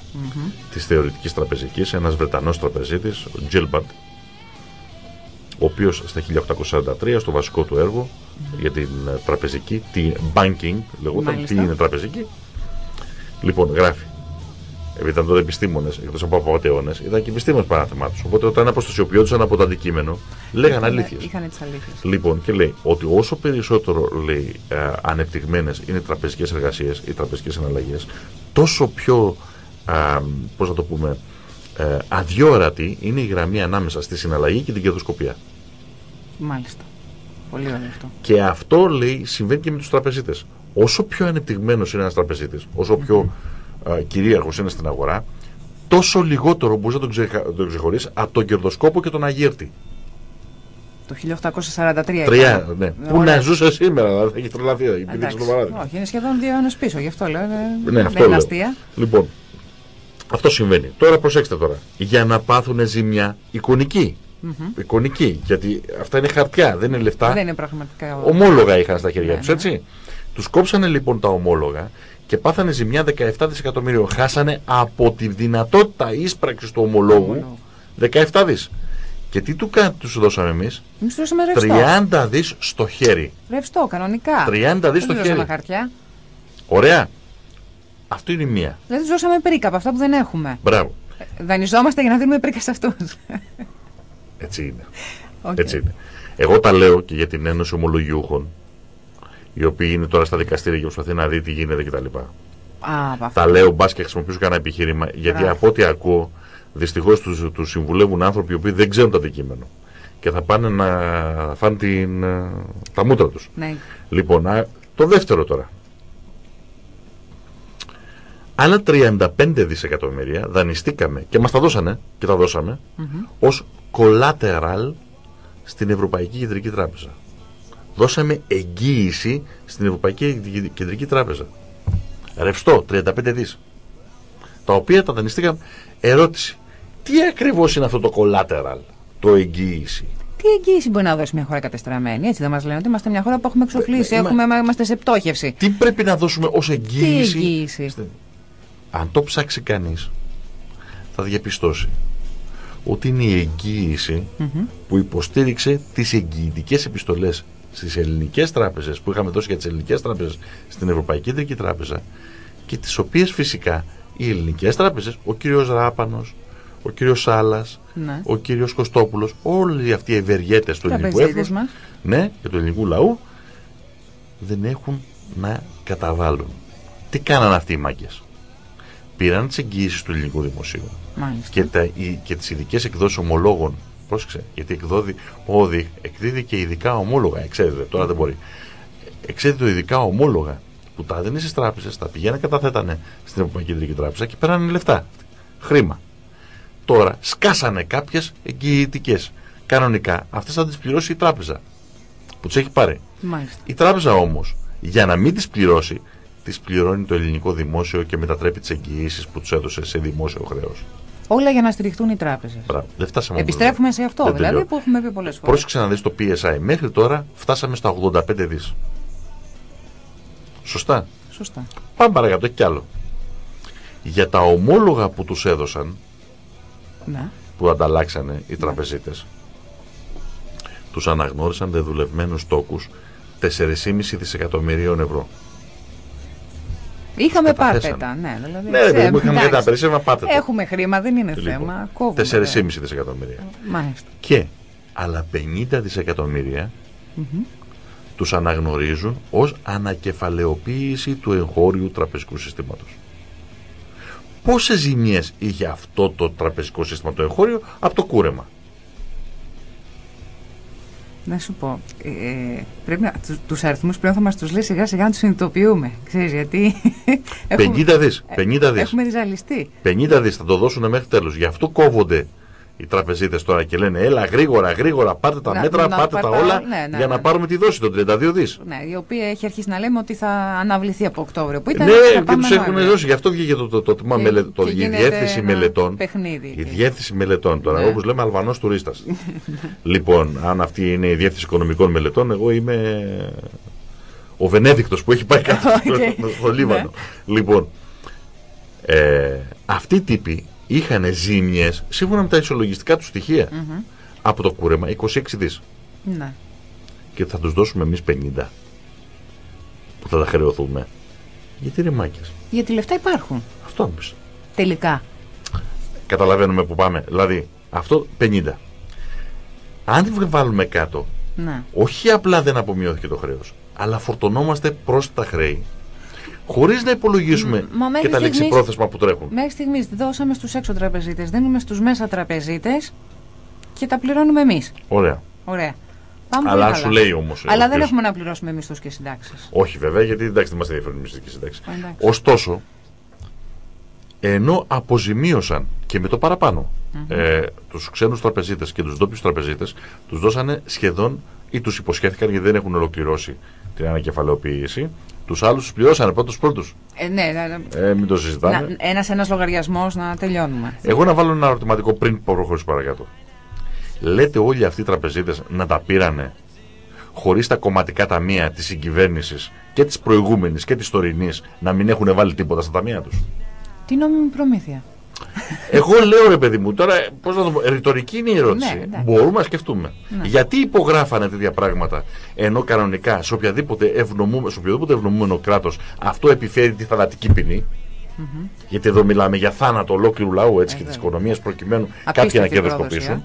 της θεωρητικής τραπεζικής, ένας Βρετανός τραπεζίτης, ο Gilbert, ο οποίος στα 1843 στο βασικό του έργο για την ε, τραπεζική, τη banking, λεγόταν, τι Μάλιστα. είναι τραπεζική; Λοιπόν, γράφει. Επειδή ήταν τότε επιστήμονες, εκτός από απαταιώνε, ήταν και επιστήμονες παράθεμά τους. Οπότε όταν αποστασιοποιόντουσαν από το αντικείμενο, λέγαν αλήθειες. Είχαν τις αλήθειες. Λοιπόν, και λέει ότι όσο περισσότερο λέει, ε, ανεπτυγμένες είναι οι τραπεζικές εργασίες, οι τραπεζικές συναλλαγές, τόσο πιο, α, πώς να το πούμε, ε, αδιόρατη είναι η γραμμή ανάμεσα στη συναλλαγή και την κερδοσκοπία. Μάλιστα. Πολύ ωραίο αυτό. Και αυτό λέει συμβαίνει και με τους τραπεζίτες. Όσο πιο ανεπτυγμένος είναι ένας τραπεζίτης, όσο πιο α, κυρίαρχος είναι στην αγορά, τόσο λιγότερο μπορείς να τον, ξεχα... τον ξεχωρίσει από τον κερδοσκόπο και τον αγίρτη. Το 1843. Τρία, ήταν. ναι. Ε, Πού ωραία. να ζούσε σήμερα, δηλαδή θα έχει τρελαθεί. Επειδή Εντάξει. το παράδειγμα. Όχι, είναι σχεδόν δύο αιώνες πίσω, γι' αυτό λέω. ε, Ναι, δεν αυτό είναι λέω. αστεία. Λοιπόν, αυτό συμβαίνει. Τώρα προσέξτε τώρα. Για να πάθουν ζημιά εικονική. Εικονική. Γιατί αυτά είναι χαρτιά, δεν είναι λεφτά. Δεν είναι πραγματικά. Ομόλογα είχαν στα χέρια Ναι, τους, ναι. έτσι. Τους κόψανε λοιπόν τα ομόλογα και πάθανε ζημιά 17 δισεκατομμύριων. Χάσανε από τη δυνατότητα ίσπραξης του ομολόγου Ομολόγου. 17 δις. Και τι του, κα- τους δώσαμε εμείς, Εμείς τους δώσαμε ρευστό. 30 δις στο χέρι. Ρευστό, κανονικά. 30 δις στο Δεν του χέρι. δώσαμε χαρτιά. Ωραία. Αυτό είναι η μία. Δεν του δώσαμε πρίκα από αυτά που δεν έχουμε. Μπράβο. Ε, Δανειζόμαστε για να δίνουμε πρίκα σε αυτούς. Έτσι είναι. Έτσι είναι. Εγώ τα λέω και για την Ένωση Ομολογιούχων, η οποία είναι τώρα στα δικαστήρια και προσπαθεί να δει τι γίνεται κτλ. Α, από αυτό. Τα λέω μπας και χρησιμοποιήσω κανένα επιχείρημα, γιατί Μπράβο. από ό,τι ακούω, δυστυχώς τους τους συμβουλεύουν άνθρωποι οι οποίοι δεν ξέρουν το αντικείμενο. Και θα πάνε να φάνε την, ε, τα μούτρα τους. Ναι. Λοιπόν, α, το δεύτερο τώρα. Άλλα 35 δισεκατομμύρια δανειστήκαμε και μας τα δώσανε και τα δώσαμε ως collateral στην Ευρωπαϊκή Κεντρική Τράπεζα. Δώσαμε εγγύηση στην Ευρωπαϊκή Κεντρική Τράπεζα. Ρευστό, 35 δις. Τα οποία τα δανειστήκαμε. Ερώτηση. Τι ακριβώς είναι αυτό το collateral, το εγγύηση; Τι εγγύηση μπορεί να δώσει μια χώρα κατεστραμμένη, έτσι δεν μας λένε ότι είμαστε μια χώρα που έχουμε εξοφλήσει, Ε, μα- έχουμε, είμαστε σε πτώχευση. Τι πρέπει να δώσουμε ως εγγύηση. Τι εγγύηση. Στην- Αν το ψάξει κανείς, θα διαπιστώσει ότι είναι η εγγύηση που υποστήριξε τις εγγυητικές επιστολές στις ελληνικές τράπεζες που είχαμε δώσει για τις ελληνικές τράπεζες στην Ευρωπαϊκή Κεντρική Τράπεζα και τις οποίες φυσικά οι ελληνικές τράπεζες, ο κύριος Ράπανος, ο κύριος Σάλας, Ναι. ο κύριος Κωστόπουλος, όλοι αυτοί οι ευεργέτες του ελληνικού Τραπεζίτες έθνους, μας. ναι, και του ελληνικού λαού, δεν έχουν να καταβάλουν. Τι κάνανε αυτοί οι μάγκες; Πήραν τις εγγύησεις του ελληνικού δημοσίου Μάλιστα. και, τα, οι- και τις ειδικές εκδόσεις ομολόγων. Πρόσεξε, γιατί εκδόδει, ο, δι- εκδίδει και ειδικά ομόλογα, εξέδιδε, τώρα δεν μπορεί. Εξέδιδε ειδικά ομόλογα που τα έδινε στις τράπεζες, τα πηγαίνανε καταθέτανε στην Ευρωπαϊκή Κεντρική Τράπεζα και πέρανε λεφτά, χρήμα. Τώρα σκάσανε κάποιες εγγυητικές. Κανονικά αυτές θα τις πληρώσει η τράπεζα που τις έχει πάρει. Μάλιστα. Η τράπεζα όμως για να μην τις πληρώσει τις πληρώνει το ελληνικό δημόσιο και μετατρέπει τις εγγυήσεις που τους έδωσε σε δημόσιο χρέος. Όλα για να στηριχτούν οι τράπεζες. Μπράβο. Δεν φτάσαμε όμως Επιστρέφουμε εδώ. σε αυτό, Δεν δηλαδή τελειώνει. που έχουμε πει πολλές φορές. Πρόσεξε να δεις το PSI. Μέχρι τώρα φτάσαμε στα 85 δις. Σωστά. Σωστά. Πάμε παρακάτω, έχει κι άλλο. Για τα ομόλογα που τους έδωσαν, Ναι. που ανταλλάξανε οι τραπεζίτες, τους αναγνώρισαν δεδουλευμένους τόκους 4,5 δισεκατομμυρίων ευρώ. Είχαμε καταθέσανε. πάρτετα. Ναι, δηλαδή. Ναι, ρε παιδί μου, ξέρουμε, είχαμε για τα εντάξει. περισσεύμα πάτε το. Έχουμε χρήμα, δεν είναι Λοιπόν, θέμα. Κόβουμε. 4,5 δισεκατομμύρια. Μάλιστα. Και άλλα 50 δισεκατομμύρια τους αναγνωρίζουν ως ανακεφαλαιοποίηση του εγχώριου τραπεζικού συστήματος. Πόσες ζημιές είχε αυτό το τραπεζικό σύστημα το εγχώριο από το κούρεμα; Να σου πω, ε, πρέπει να, τους, τους αριθμούς πλέον θα μας τους λέει σιγά σιγά να τους συνειδητοποιούμε. Ξέρεις γιατί 50 δις, 50 δις. έχουμε ριζαλιστεί. 50 δις θα το δώσουν μέχρι τέλους. Γι' αυτό κόβονται οι τραπεζίτες τώρα και λένε έλα γρήγορα, γρήγορα, πάρτε τα Να- μέτρα, να πάρτε τα πάρτε- όλα ναι, ναι, για να ναι. πάρουμε τη δόση των 32 δις. Ναι, η οποία έχει αρχίσει να λέμε ότι θα αναβληθεί από Οκτώβριο. Που ήταν Ναι, θα και πάμε του έχουν Νοέμβριο. δώσει. Γι' αυτό βγήκε το, το, το, τμήμα Και- μελε- το, και η γίνεται διεύθυνση ένα μελετών. παιχνίδι. Η διεύθυνση μελετών τώρα, Ναι. όπως λέμε Αλβανός τουρίστας. λοιπόν, αν αυτή είναι η διεύθυνση οικονομικών μελετών, εγώ είμαι ο Βενέδικτος που έχει πάει κάτω στο, Οκ. στο Λίβανο. Λοιπόν, ε, αυτοί οι τύποι είχαν ζήμιες, σύμφωνα με τα ισολογιστικά τους στοιχεία από το κούρεμα 26 δις. Ναι. Και θα τους δώσουμε εμείς 50 που θα τα χρεωθούμε. Γιατί ρε μάκες; Γιατί λεφτά υπάρχουν. Αυτό όμως. Τελικά. Καταλαβαίνουμε που πάμε. Δηλαδή, αυτό 50. Αν τη βάλουμε κάτω, Ναι. όχι απλά δεν απομειώθηκε το χρέος, αλλά φορτωνόμαστε προς τα χρέη, χωρίς να υπολογίσουμε Μ, μα μέχρι και τα στιγμής- λεξιπρόθεσμα που τρέχουν. Μέχρι στιγμής δώσαμε στους έξω τραπεζίτες, δίνουμε στους μέσα τραπεζίτες και τα πληρώνουμε εμείς. Ωραία. Ωραία. Πάμε Αλλά πολύ σου καλά. λέει όμως, ο Αλλά δεν οποίος- έχουμε να πληρώσουμε μισθού και συντάξεις. Όχι βέβαια, γιατί εντάξει δεν μας ενδιαφέρουν οι μισθικές συντάξεις. Ε, εντάξει. Ωστόσο, ενώ αποζημίωσαν και με το παραπάνω ε, τους ξένους τραπεζίτες και τους ντόπιους τραπεζίτες, τους δώσανε σχεδόν ή τους υποσχέθηκαν γιατί δεν έχουν ολοκληρώσει την ανακεφαλαιοποίηση, τους άλλους τους πληρώσανε πρώτους πρώτους. Ε, ναι, ναι, ναι. Ε, μην το συζητάμε. Ένας ένας λογαριασμός να τελειώνουμε. Εγώ να βάλω ένα ερωτηματικό πριν προχωρήσω παρακάτω. Λέτε όλοι αυτοί οι τραπεζίτες να τα πήρανε χωρίς τα κομματικά ταμεία της συγκυβέρνησης και της προηγούμενης και της τωρινής να μην έχουν βάλει τίποτα στα ταμεία τους; Τι νόμιμη προμήθεια. Εγώ λέω ρε παιδί μου, τώρα πώς να το πω, ρητορική είναι η ερώτηση. Ναι, εντάξει. Μπορούμε να σκεφτούμε. Ναι. Γιατί υπογράφανε τέτοια πράγματα, ενώ κανονικά σε οποιαδήποτε, ευνομούμε, σε οποιοδήποτε ευνομούμενο κράτος αυτό επιφέρει τη θανατική ποινή; Γιατί εδώ μιλάμε για θάνατο ολόκληρου λαού έτσι, Ε, και της βέβαια. οικονομίας προκειμένου Απίστευτη κάποιοι να πρόδοση, κερδοσκοπήσουν.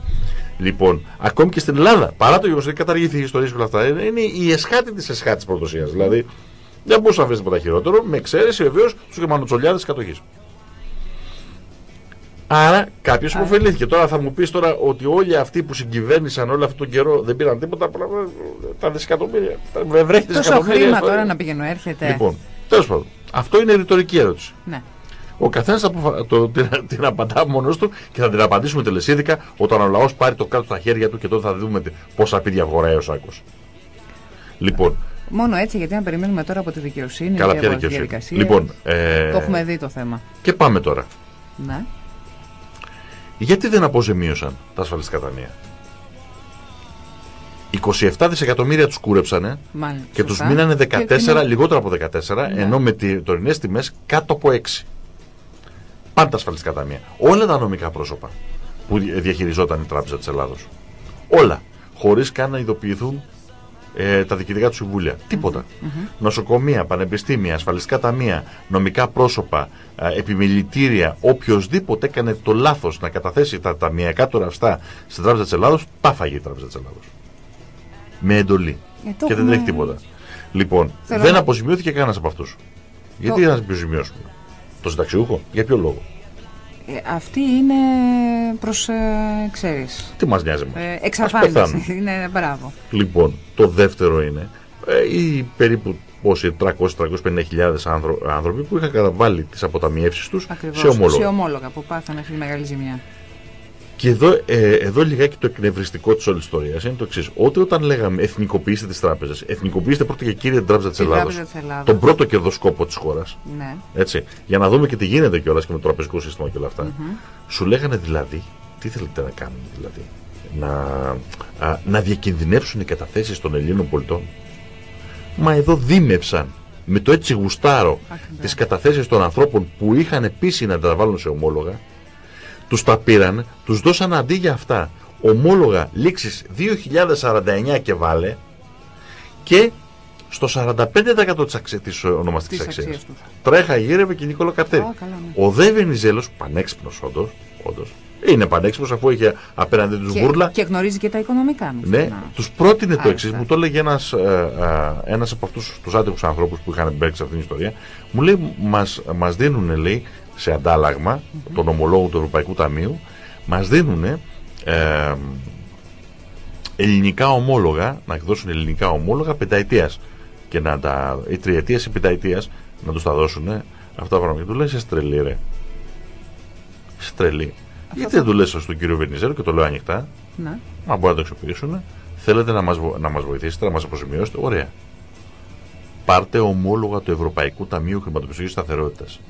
Λοιπόν, ακόμη και στην Ελλάδα, παρά το γεγονός ότι καταργήθηκε η ιστορία και όλα αυτά, είναι είναι η εσχάτη της εσχάτης προδοσία. Δηλαδή, δεν μπορούσα να βρει τίποτα χειρότερο, με εξαίρεση βεβαίως τους γερμανοτσολιάδε της κατοχής. Άρα κάποιος υποφελήθηκε. Τώρα θα μου πεις τώρα ότι όλοι αυτοί που συγκυβέρνησαν όλο αυτόν τον καιρό δεν πήραν τίποτα. απλά, Τα δισεκατομμύρια. Τα βρέχει Τόσο δισεκατομμύρια. χρήμα ιστορία. τώρα να πηγαίνω, έρχεται. Λοιπόν, τέλος πάντων. Αυτό είναι ρητορική ερώτηση. Ναι. Ο καθένας την, την απαντά μόνος του και θα την απαντήσουμε τελεσίδικα όταν ο λαός πάρει το κάτω στα χέρια του και τότε θα δούμε τι- πόσα πίδια αγοράει ο Σάκος. Λοιπόν, Μόνο έτσι, γιατί να περιμένουμε τώρα από τη δικαιοσύνη καλά και πια από τη δικαιοσύνη; διαδικασία. Λοιπόν, ε, Το έχουμε δει το θέμα. και πάμε τώρα. Ναι. Γιατί δεν αποζημίωσαν τα ασφαλιστικά ταμεία; 27 δισεκατομμύρια τους κούρεψανε Μάλιστα. και τους Σωστά. μείνανε Και 14, την- λιγότερο από 14, Ναι. ενώ με τι τωρινές τιμές κάτω από 6. Πάντα ασφαλιστικά ταμεία. Όλα τα νομικά πρόσωπα που διαχειριζόταν η Τράπεζα της Ελλάδος. Όλα. Χωρίς καν να ειδοποιηθούν ε, τα διοικητικά του συμβούλια. Τίποτα. Νοσοκομεία, πανεπιστήμια, ασφαλιστικά ταμεία, νομικά πρόσωπα, ε, επιμελητήρια, οποιοδήποτε έκανε το λάθος να καταθέσει τα ταμιακά του ρευστά στην Τράπεζα της Ελλάδος, πάφαγε η Τράπεζα της Ελλάδος. Με εντολή. Ε, το και δεν έχουμε- τρέχει τίποτα. Λοιπόν, Θέλω δεν να- αποζημιώθηκε κανένας από αυτούς. Γιατί Το- να αποζημιώσουμε; Το συνταξιούχο, για ποιο λόγο; Ε, αυτή είναι προς, ε, ξέρεις, Τι μας νοιάζει μας. ε, Ας εξαφάνιση. πεθάνουν. είναι μπράβο. Λοιπόν, το δεύτερο είναι ε, οι περίπου πόσοι 300-350 χιλιάδες άνθρω- άνθρωποι που είχαν καταβάλει τις αποταμιεύσεις τους Ακριβώς. σε ομόλογα. Σε ομόλογα που πάθανε αυτή τη μεγάλη ζημιά. Και εδώ, ε, εδώ λιγάκι το εκνευριστικό της όλης ιστορίας είναι το εξής. Ότι όταν λέγαμε εθνικοποιήστε τις τράπεζες, εθνικοποιήστε πρώτα και κύριε την Τράπεζα της Την Ελλάδα. Τράπεζα της Ελλάδας. Τον πρώτο κερδοσκόπο της χώρας. Ναι. Έτσι. Για να δούμε και τι γίνεται κιόλας και με το τραπεζικό σύστημα και όλα αυτά. Σου λέγανε δηλαδή, τι θέλετε να κάνουν δηλαδή. Να, α, να διακινδυνεύσουν οι καταθέσεις των Ελλήνων πολιτών; Μα εδώ δίμευσαν με το έτσι γουστάρο Ακριβώς. τις καταθέσεις των ανθρώπων που είχαν επίσης να τα βάλουν σε ομόλογα. Τους τα πήραν, τους δώσαν αντί για αυτά ομόλογα λήξη 2049 και βάλε και στο 45% της, αξία, της ονομαστικής Της αξίας. αξίας τους. Τρέχα γύρευε και Νίκολο Καρτέρι. Α, καλά, ναι. Ο Δε Βενιζέλος, πανέξυπνος όντως, όντως, είναι πανέξυπνος αφού είχε απέναντι τους Και, βούρλα. και γνωρίζει και τα οικονομικά. μην Ναι, ξεχνάμε. τους πρότεινε το Άρεστα. εξή. Μου το έλεγε ένας ένας από αυτούς τους άτυπου ανθρώπους που είχαν μπέξει σε αυτήν την ιστορία. Μου λέει, μας μας δίνουν, λέει, σε αντάλλαγμα των ομολόγων του Ευρωπαϊκού Ταμείου, μας δίνουν ε, ελληνικά ομόλογα, να εκδώσουν ελληνικά ομόλογα πενταετίας. Και να τα. ή τριετίας ή πενταετίας να τους τα δώσουν αυτά τα πράγματα. Και του λέει, είσαι τρελή, ρε. Είσαι τρελή. Γιατί δεν του λες στον κύριο Βενιζέλο και το λέω ανοιχτά, Ναι. Μα μπορεί να το αξιοποιήσουν. Θέλετε να μας, βο- να μας βοηθήσετε, να μας αποζημιώσετε. Ωραία. Πάρτε ομόλογα του Ευρωπαϊκού Ταμείου Χρηματοπιστωτικής Σταθερότητας.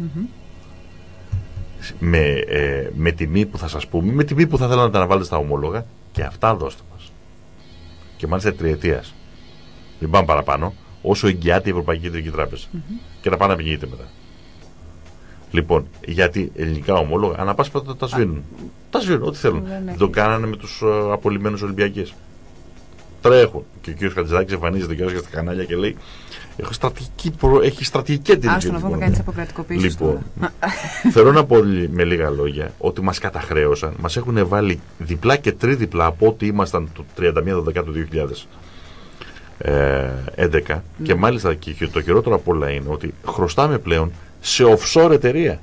Με, ε, με τιμή που θα σας πούμε, με τιμή που θα θέλατε να τα αναβάλλετε στα ομόλογα και αυτά δώστε μας. Και μάλιστα τριετίας. Μην πάμε παραπάνω, όσο εγγυάται η Ευρωπαϊκή Κεντρική Τράπεζα. Και να πάνε να πηγαίνετε μετά. Λοιπόν, γιατί ελληνικά ομόλογα ανά πάση περιπτώσει τα σβήνουν. Τα σβήνουν, ό,τι θέλουν. Δεν έχει. Το κάνανε με τους uh, απολυμμένους Ολυμπιακές. Τρέχουν. Και ο κ. Χατζηδάκης εμφανίζεται και στα κανάλια και λέει: Έχω στρατηγική, προ... Έχει στρατηγική την Άστο να πούμε οικονομίας». κάνει τι αποκρατικοποίησει. Λοιπόν, θέλω να πω λι- με λίγα λόγια ότι μας καταχρέωσαν, μας έχουν βάλει διπλά και τρίδιπλα από ό,τι ήμασταν το 31 Δεκάτου του 2011 και μάλιστα και και το χειρότερο απ' όλα είναι ότι χρωστάμε πλέον σε offshore εταιρεία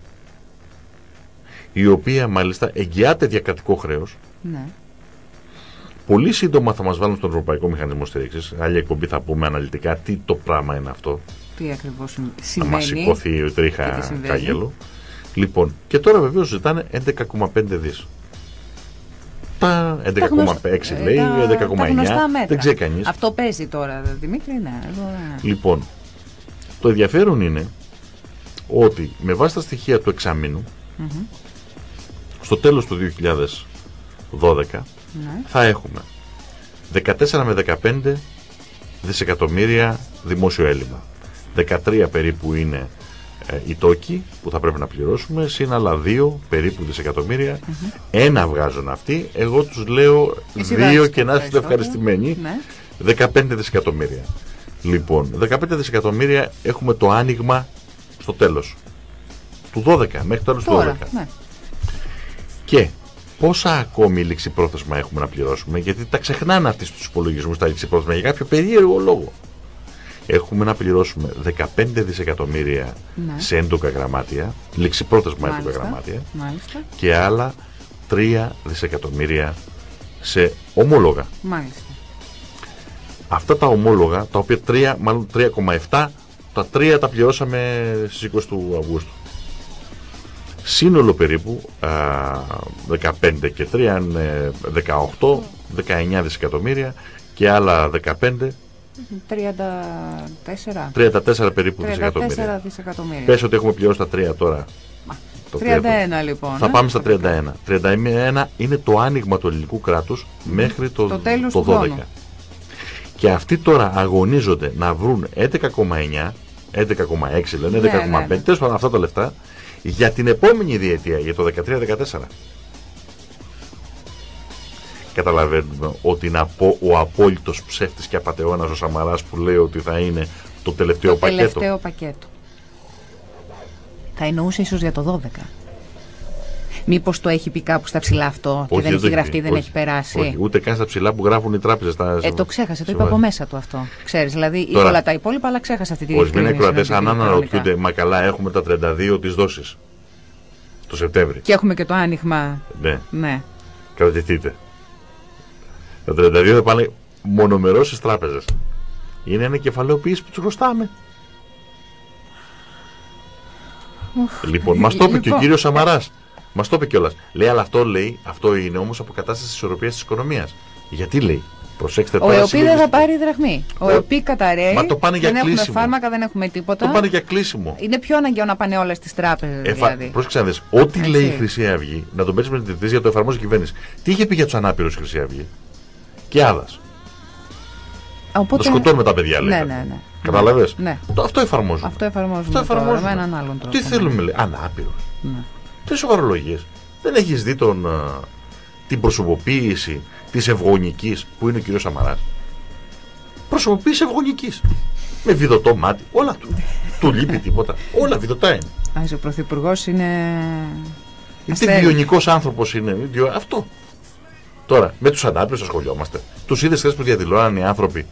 η οποία μάλιστα εγγυάται διακρατικό χρέος Ναι. Πολύ σύντομα θα μας βάλουν στον Ευρωπαϊκό Μηχανισμό Στήριξης άλλη εκπομπή θα πούμε αναλυτικά τι το πράγμα είναι αυτό Τι ακριβώς να σημαίνει. μας σηκωθεί η και τι τρίχα συμβαίνει. κάγελο. Λοιπόν, και τώρα βεβαίως ζητάνε 11,5 δις. Τα 11,6 γνωστά- λέει, ε, τα- τα 11,9. γνωστά μέτρα. Δεν ξέρει κανείς. Αυτό παίζει τώρα, Δημήτρη, ναι. Εδώ, ναι. Λοιπόν, το ενδιαφέρον είναι ότι με βάση τα στοιχεία του εξαμήνου, στο τέλος του 2012 Ναι. θα έχουμε 14 με 15 δισεκατομμύρια δημόσιο έλλειμμα. 13 περίπου είναι ε, οι τόκοι που θα πρέπει να πληρώσουμε, συν άλλα δύο περίπου δισεκατομμύρια. Ένα βγάζουν αυτοί. Εγώ τους λέω Εσύ δύο βάζεις και να είστε περισσότερο. ευχαριστημένοι. Ναι. 15 δισεκατομμύρια. Λοιπόν, 15 δισεκατομμύρια έχουμε το άνοιγμα στο τέλος. Του 12, μέχρι το τέλος του 12. Τώρα, ναι. Και πόσα ακόμη ληξιπρόθεσμα έχουμε να πληρώσουμε, γιατί τα ξεχνάνε αυτοί στους υπολογισμούς τα ληξιπρόθεσμα για κάποιο περίεργο λόγο. Έχουμε να πληρώσουμε 15 δισεκατομμύρια Ναι. σε έντοκα γραμμάτια, ληξιπρόθεσμα έντοκα Μάλιστα. γραμμάτια, Μάλιστα. και άλλα 3 δισεκατομμύρια σε ομόλογα. Μάλιστα. Αυτά τα ομόλογα, τα οποία 3, μάλλον 3,7, τα 3 τα πληρώσαμε στις 20 του Αυγούστου. Σύνολο περίπου α, 15 και 3 είναι 18, 19 δισεκατομμύρια και άλλα 15, 34. 34 περίπου δισεκατομμύρια. 34 δισεκατομμύρια. Πες ότι έχουμε πληρώσει τα 3 τώρα. Το 31 λοιπόν. Θα ε. πάμε στα 31. 31 είναι το άνοιγμα του ελληνικού κράτους μέχρι το, Το τέλος το του 12. χρόνου. Και αυτοί τώρα αγωνίζονται να βρουν 11,9, 11,6 λένε, Ναι, 11,5, ναι, ναι. τέλος πάντων αυτά τα λεφτά, για την επόμενη διετία, για το 13-14. Καταλαβαίνουμε ότι είναι απο, ο απόλυτος ψεύτης και απατεώνας ο Σαμαράς που λέει ότι θα είναι το τελευταίο Το πακέτο. τελευταίο πακέτο. Θα εννοούσε ίσως για το 12. Μήπως το έχει πει κάπου στα ψηλά αυτό και Όχι, δεν έχει το γραφτεί, πει, δεν όχι. έχει περάσει. Όχι, ούτε καν στα ψηλά που γράφουν οι τράπεζες. Στα, Ε, το ξέχασε, το σε είπα από βάση. μέσα του αυτό. Ξέρεις, δηλαδή είπε Τώρα, όλα τα υπόλοιπα, αλλά ξέχασε αυτή τη Ορισμένοι διευκρίνηση ακροατές, να αν την πει αναρωτιούνται, κανονικά. μα καλά, έχουμε τα 32 της δόσης. Το Σεπτέμβρη. Και έχουμε και το άνοιγμα. Ναι, Ναι. κρατηθείτε. Τα 32 θα πάνε μονομερό στι τράπεζες. Είναι ένα κεφαλαιοποίηση που τους χρωστάμε. Λοιπόν, μας το είπε και ο Λοιπόν, κύριος Σαμαράς. Μας το είπε κιόλας. Λέει, αλλά αυτό λέει, αυτό είναι όμως αποκατάστασης της ισορροπίας της οικονομίας. Γιατί λέει, προσέξτε Ο τώρα. ΕΟΠΗ δεν θα συλλογιστικά. πάρει δραχμή. Ο Ο- ΕΟΠΗ καταραίει. Μα το πάνε για δεν έχουμε κλείσιμο. φάρμακα, δεν έχουμε τίποτα. Το πάνε για κλείσιμο. Είναι πιο αναγκαίο να πάνε όλα στι τράπεζες. Εφα... δηλαδή. Πρόσεξε να δεις, ό,τι Έτσι. λέει η Χρυσή Αυγή, να τον παίξει με την για το εφαρμόζει η κυβέρνηση. Τι είχε πει για τους ανάπηρους η Χρυσή Αυγή; Και άλλας. Οπότε... Να σκοτώνουμε τα παιδιά, λέει. Ναι, ναι, ναι. Κατάλαβε. Ναι. Το, αυτό εφαρμόζουμε. Αυτό εφαρμόζουμε. Αυτό τώρα, εφαρμόζουμε. με έναν άλλον τρόπο. Τι ναι. θέλουμε, λέει. Ανάπηρο. Ναι. Τι σοβαρολογίε. Δεν έχεις δει τον, α, την προσωποποίηση της ευγονικής που είναι ο κ. Σαμαράς; Προσωποποίηση ευγονικής. Με βιδωτό μάτι. Όλα του. του λείπει τίποτα. Όλα βιδωτά είναι. Α, ο Πρωθυπουργός είναι. Τι αστέρι. βιονικός άνθρωπος είναι. Διο- Αυτό. Τώρα, με τους ανάπηρου ασχολιόμαστε. Τους είδες χθες που διαδηλώναν οι άνθρωποι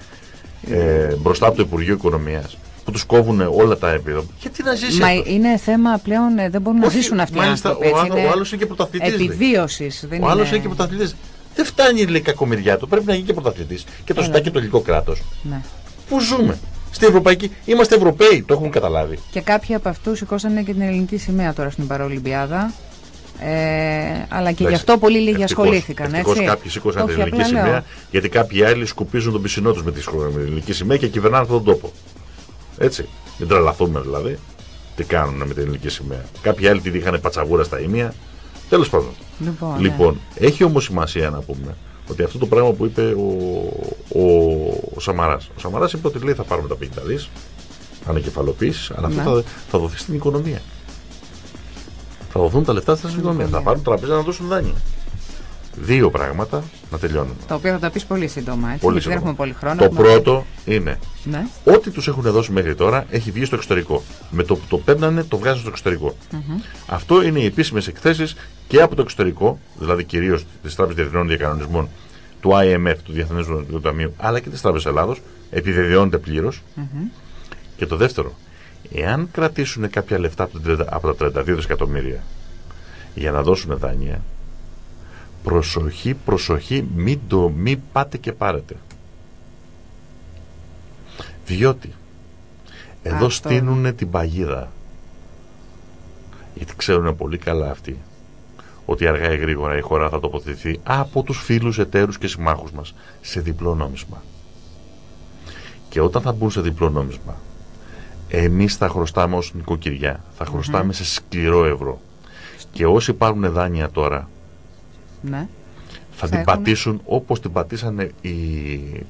ε, μπροστά από το Υπουργείο Οικονομίας που τους κόβουν όλα τα επίδομα. Γιατί να ζήσει Μα αυτός; είναι θέμα πλέον, ε, δεν μπορούν να Όχι, ζήσουν αυτοί οι μάλιστα, άνθρωποι. ο έτσι, άντρα- είναι ο άλλος είναι και πρωταθλητής, λέει. Επιβίωσης. Δεν Ο άλλος είναι... είναι και πρωταθλητής. Δεν φτάνει λέει, η κακομοιριά του. Πρέπει να γίνει και πρωταθλητής. Και το Έλα. ζητάει και το ελληνικό κράτος. Ναι. Πού ζούμε; Στην Ευρωπαϊκή. Είμαστε Ευρωπαίοι. Το έχουν καταλάβει. Και κάποιοι από αυτούς σηκώσανε και την ελληνική σημαία τώρα στην Παραολυμπιάδα. Ε, αλλά και γι' αυτό πολύ λίγοι ασχολήθηκαν. Ευτυχώς έτσι. κάποιοι σήκωσαν την Όχι, ελληνική απλά λέω. σημαία, γιατί κάποιοι άλλοι σκουπίζουν τον πισινό τους με τη σχο- με την ελληνική σημαία και κυβερνάνε αυτόν τον τόπο. Έτσι. Μην τρελαθούμε δηλαδή. Τι κάνουν με την ελληνική σημαία. Κάποιοι άλλοι την είχαν πατσαβούρα στα ίμια. Τέλος πάντων. Λοιπόν, ναι. Λοιπόν, έχει όμως σημασία να πούμε ότι αυτό το πράγμα που είπε ο, ο, ο Σαμαράς. Ο Σαμαράς είπε ότι λέει θα πάρουμε τα 50 δι, ανακεφαλοποίησης, αλλά αυτό Ναι. θα, θα δοθεί στην οικονομία. Θα δοθούν τα λεφτά στην οικονομία. Θα πάρουν τραπέζα να δώσουν δάνεια. Δύο πράγματα να τελειώνουμε. Τα οποία θα τα πεις πολύ σύντομα. Έτσι, Πολύ γιατί δεν σύντομα. έχουμε πολύ χρόνο. Το έχουμε- πρώτο είναι Ναι. ό,τι τους έχουν δώσει μέχρι τώρα έχει βγει στο εξωτερικό. Με το που το παίρνανε το βγάζουν στο εξωτερικο Αυτό είναι οι επίσημες εκθέσεις και από το εξωτερικό, δηλαδή κυρίως της Τράπεζας Διεθνών Διακανονισμών, του IMF, του Διεθνούς Νομισματικού Ταμείου, αλλά και της Τράπεζας Ελλάδος, επιβεβαιώνεται πλήρως. Και το δεύτερο, εάν κρατήσουν κάποια λεφτά από, τα 30 από τα 32 δισεκατομμύρια για να δώσουν δάνεια, προσοχή, προσοχή, μην το μη πάτε και πάρετε. Διότι εδώ Αυτό. στείνουν την παγίδα. Γιατί ξέρουν πολύ καλά αυτοί ότι αργά ή γρήγορα η χώρα θα τοποθετηθεί από τους φίλους, εταίρους και συμμάχους μας σε διπλό νόμισμα. Και όταν θα μπουν σε διπλό νόμισμα, εμείς θα χρωστάμε ως νοικοκυριά, θα χρωστάμε σε σκληρό ευρώ. Και όσοι πάρουν δάνεια τώρα, ναι. θα, Θα την έχουν- πατήσουν όπως την πατήσανε οι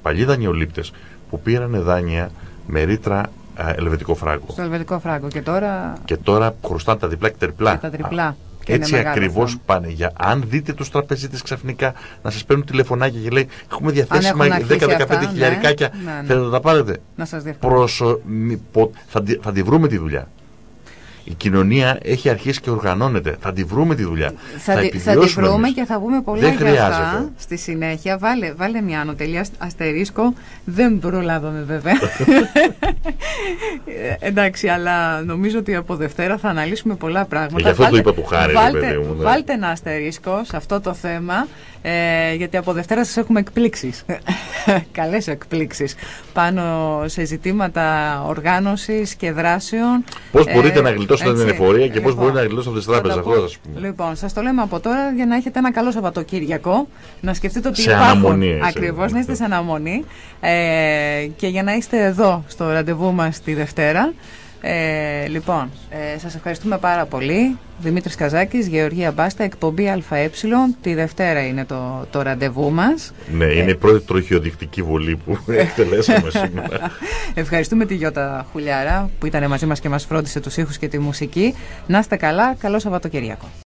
παλιοί δανειολήπτες που πήραν δάνεια με ρήτρα α, ελβετικό φράγκο. Στο ελβετικό φράγκο. Και τώρα. Και τώρα χρωστάνε τα διπλά και τα τριπλά. Και τα τριπλά. Α, Και είναι έτσι μεγάλο ακριβώς θέμα. πάνε. Για, αν δείτε του τραπεζίτε ξαφνικά να σας παίρνουν τηλεφωνάκια και λέει Έχουμε διαθέσιμα έχουν αρχίσει 10-15 αυτά, ναι. χιλιαρικάκια. Ναι, ναι. Θέλετε να τα πάρετε; Να σας διευκολύνω. Προσω... μη- πο- Θα, τη... θα τη βρούμε τη δουλειά. Η κοινωνία έχει αρχίσει και οργανώνεται. Θα τη βρούμε τη δουλειά. Θα, τη, θα τη επιβιώσουμε βρούμε εμείς. και θα πούμε πολλά Δεν για αυτά χρειάζεται. στη συνέχεια. Βάλε, βάλε μια ανωτελεία ασ- αστερίσκο. Δεν προλάβαμε βέβαια. Ε, εντάξει, αλλά νομίζω ότι από Δευτέρα θα αναλύσουμε πολλά πράγματα. Γι' αυτό το είπα του Χάρη, ρε βάλτε, παιδί μου, ναι. βάλτε ένα αστερίσκο σε αυτό το θέμα, ε, γιατί από Δευτέρα σας έχουμε εκπλήξεις. Καλές εκπλήξεις πάνω σε ζητήματα οργάνωσης και δράσεων. Πώς μπορείτε να γλιτώσετε την Ε, έτσι. εφορία και πώς Λοιπόν, μπορείτε να γλιτώσετε από τις θα τράπεζε. τα Αυτό πω. θα σας πούμε. Λοιπόν, σας το λέμε από τώρα για να έχετε ένα καλό Σαββατοκύριακο. Να σκεφτείτε ότι Σε υπάρχουν. αναμονή, έτσι. Ακριβώς, να είστε σε αναμονή. Ε, και για να είστε εδώ στο ραντεβού μας τη Δευτέρα. Ε, λοιπόν, ε, σας ευχαριστούμε πάρα πολύ. Δημήτρης Καζάκης, Γεωργία Μπάστα, εκπομπή ΑΕ. Τη Δευτέρα είναι το, το ραντεβού μας. Ναι, είναι η πρώτη τροχιοδεικτική βολή που εκτελέσαμε σήμερα. Ευχαριστούμε τη Γιώτα Χουλιάρα που ήταν μαζί μας και μας φρόντισε τους ήχους και τη μουσική. Να είστε καλά, καλό Σαββατοκύριακο.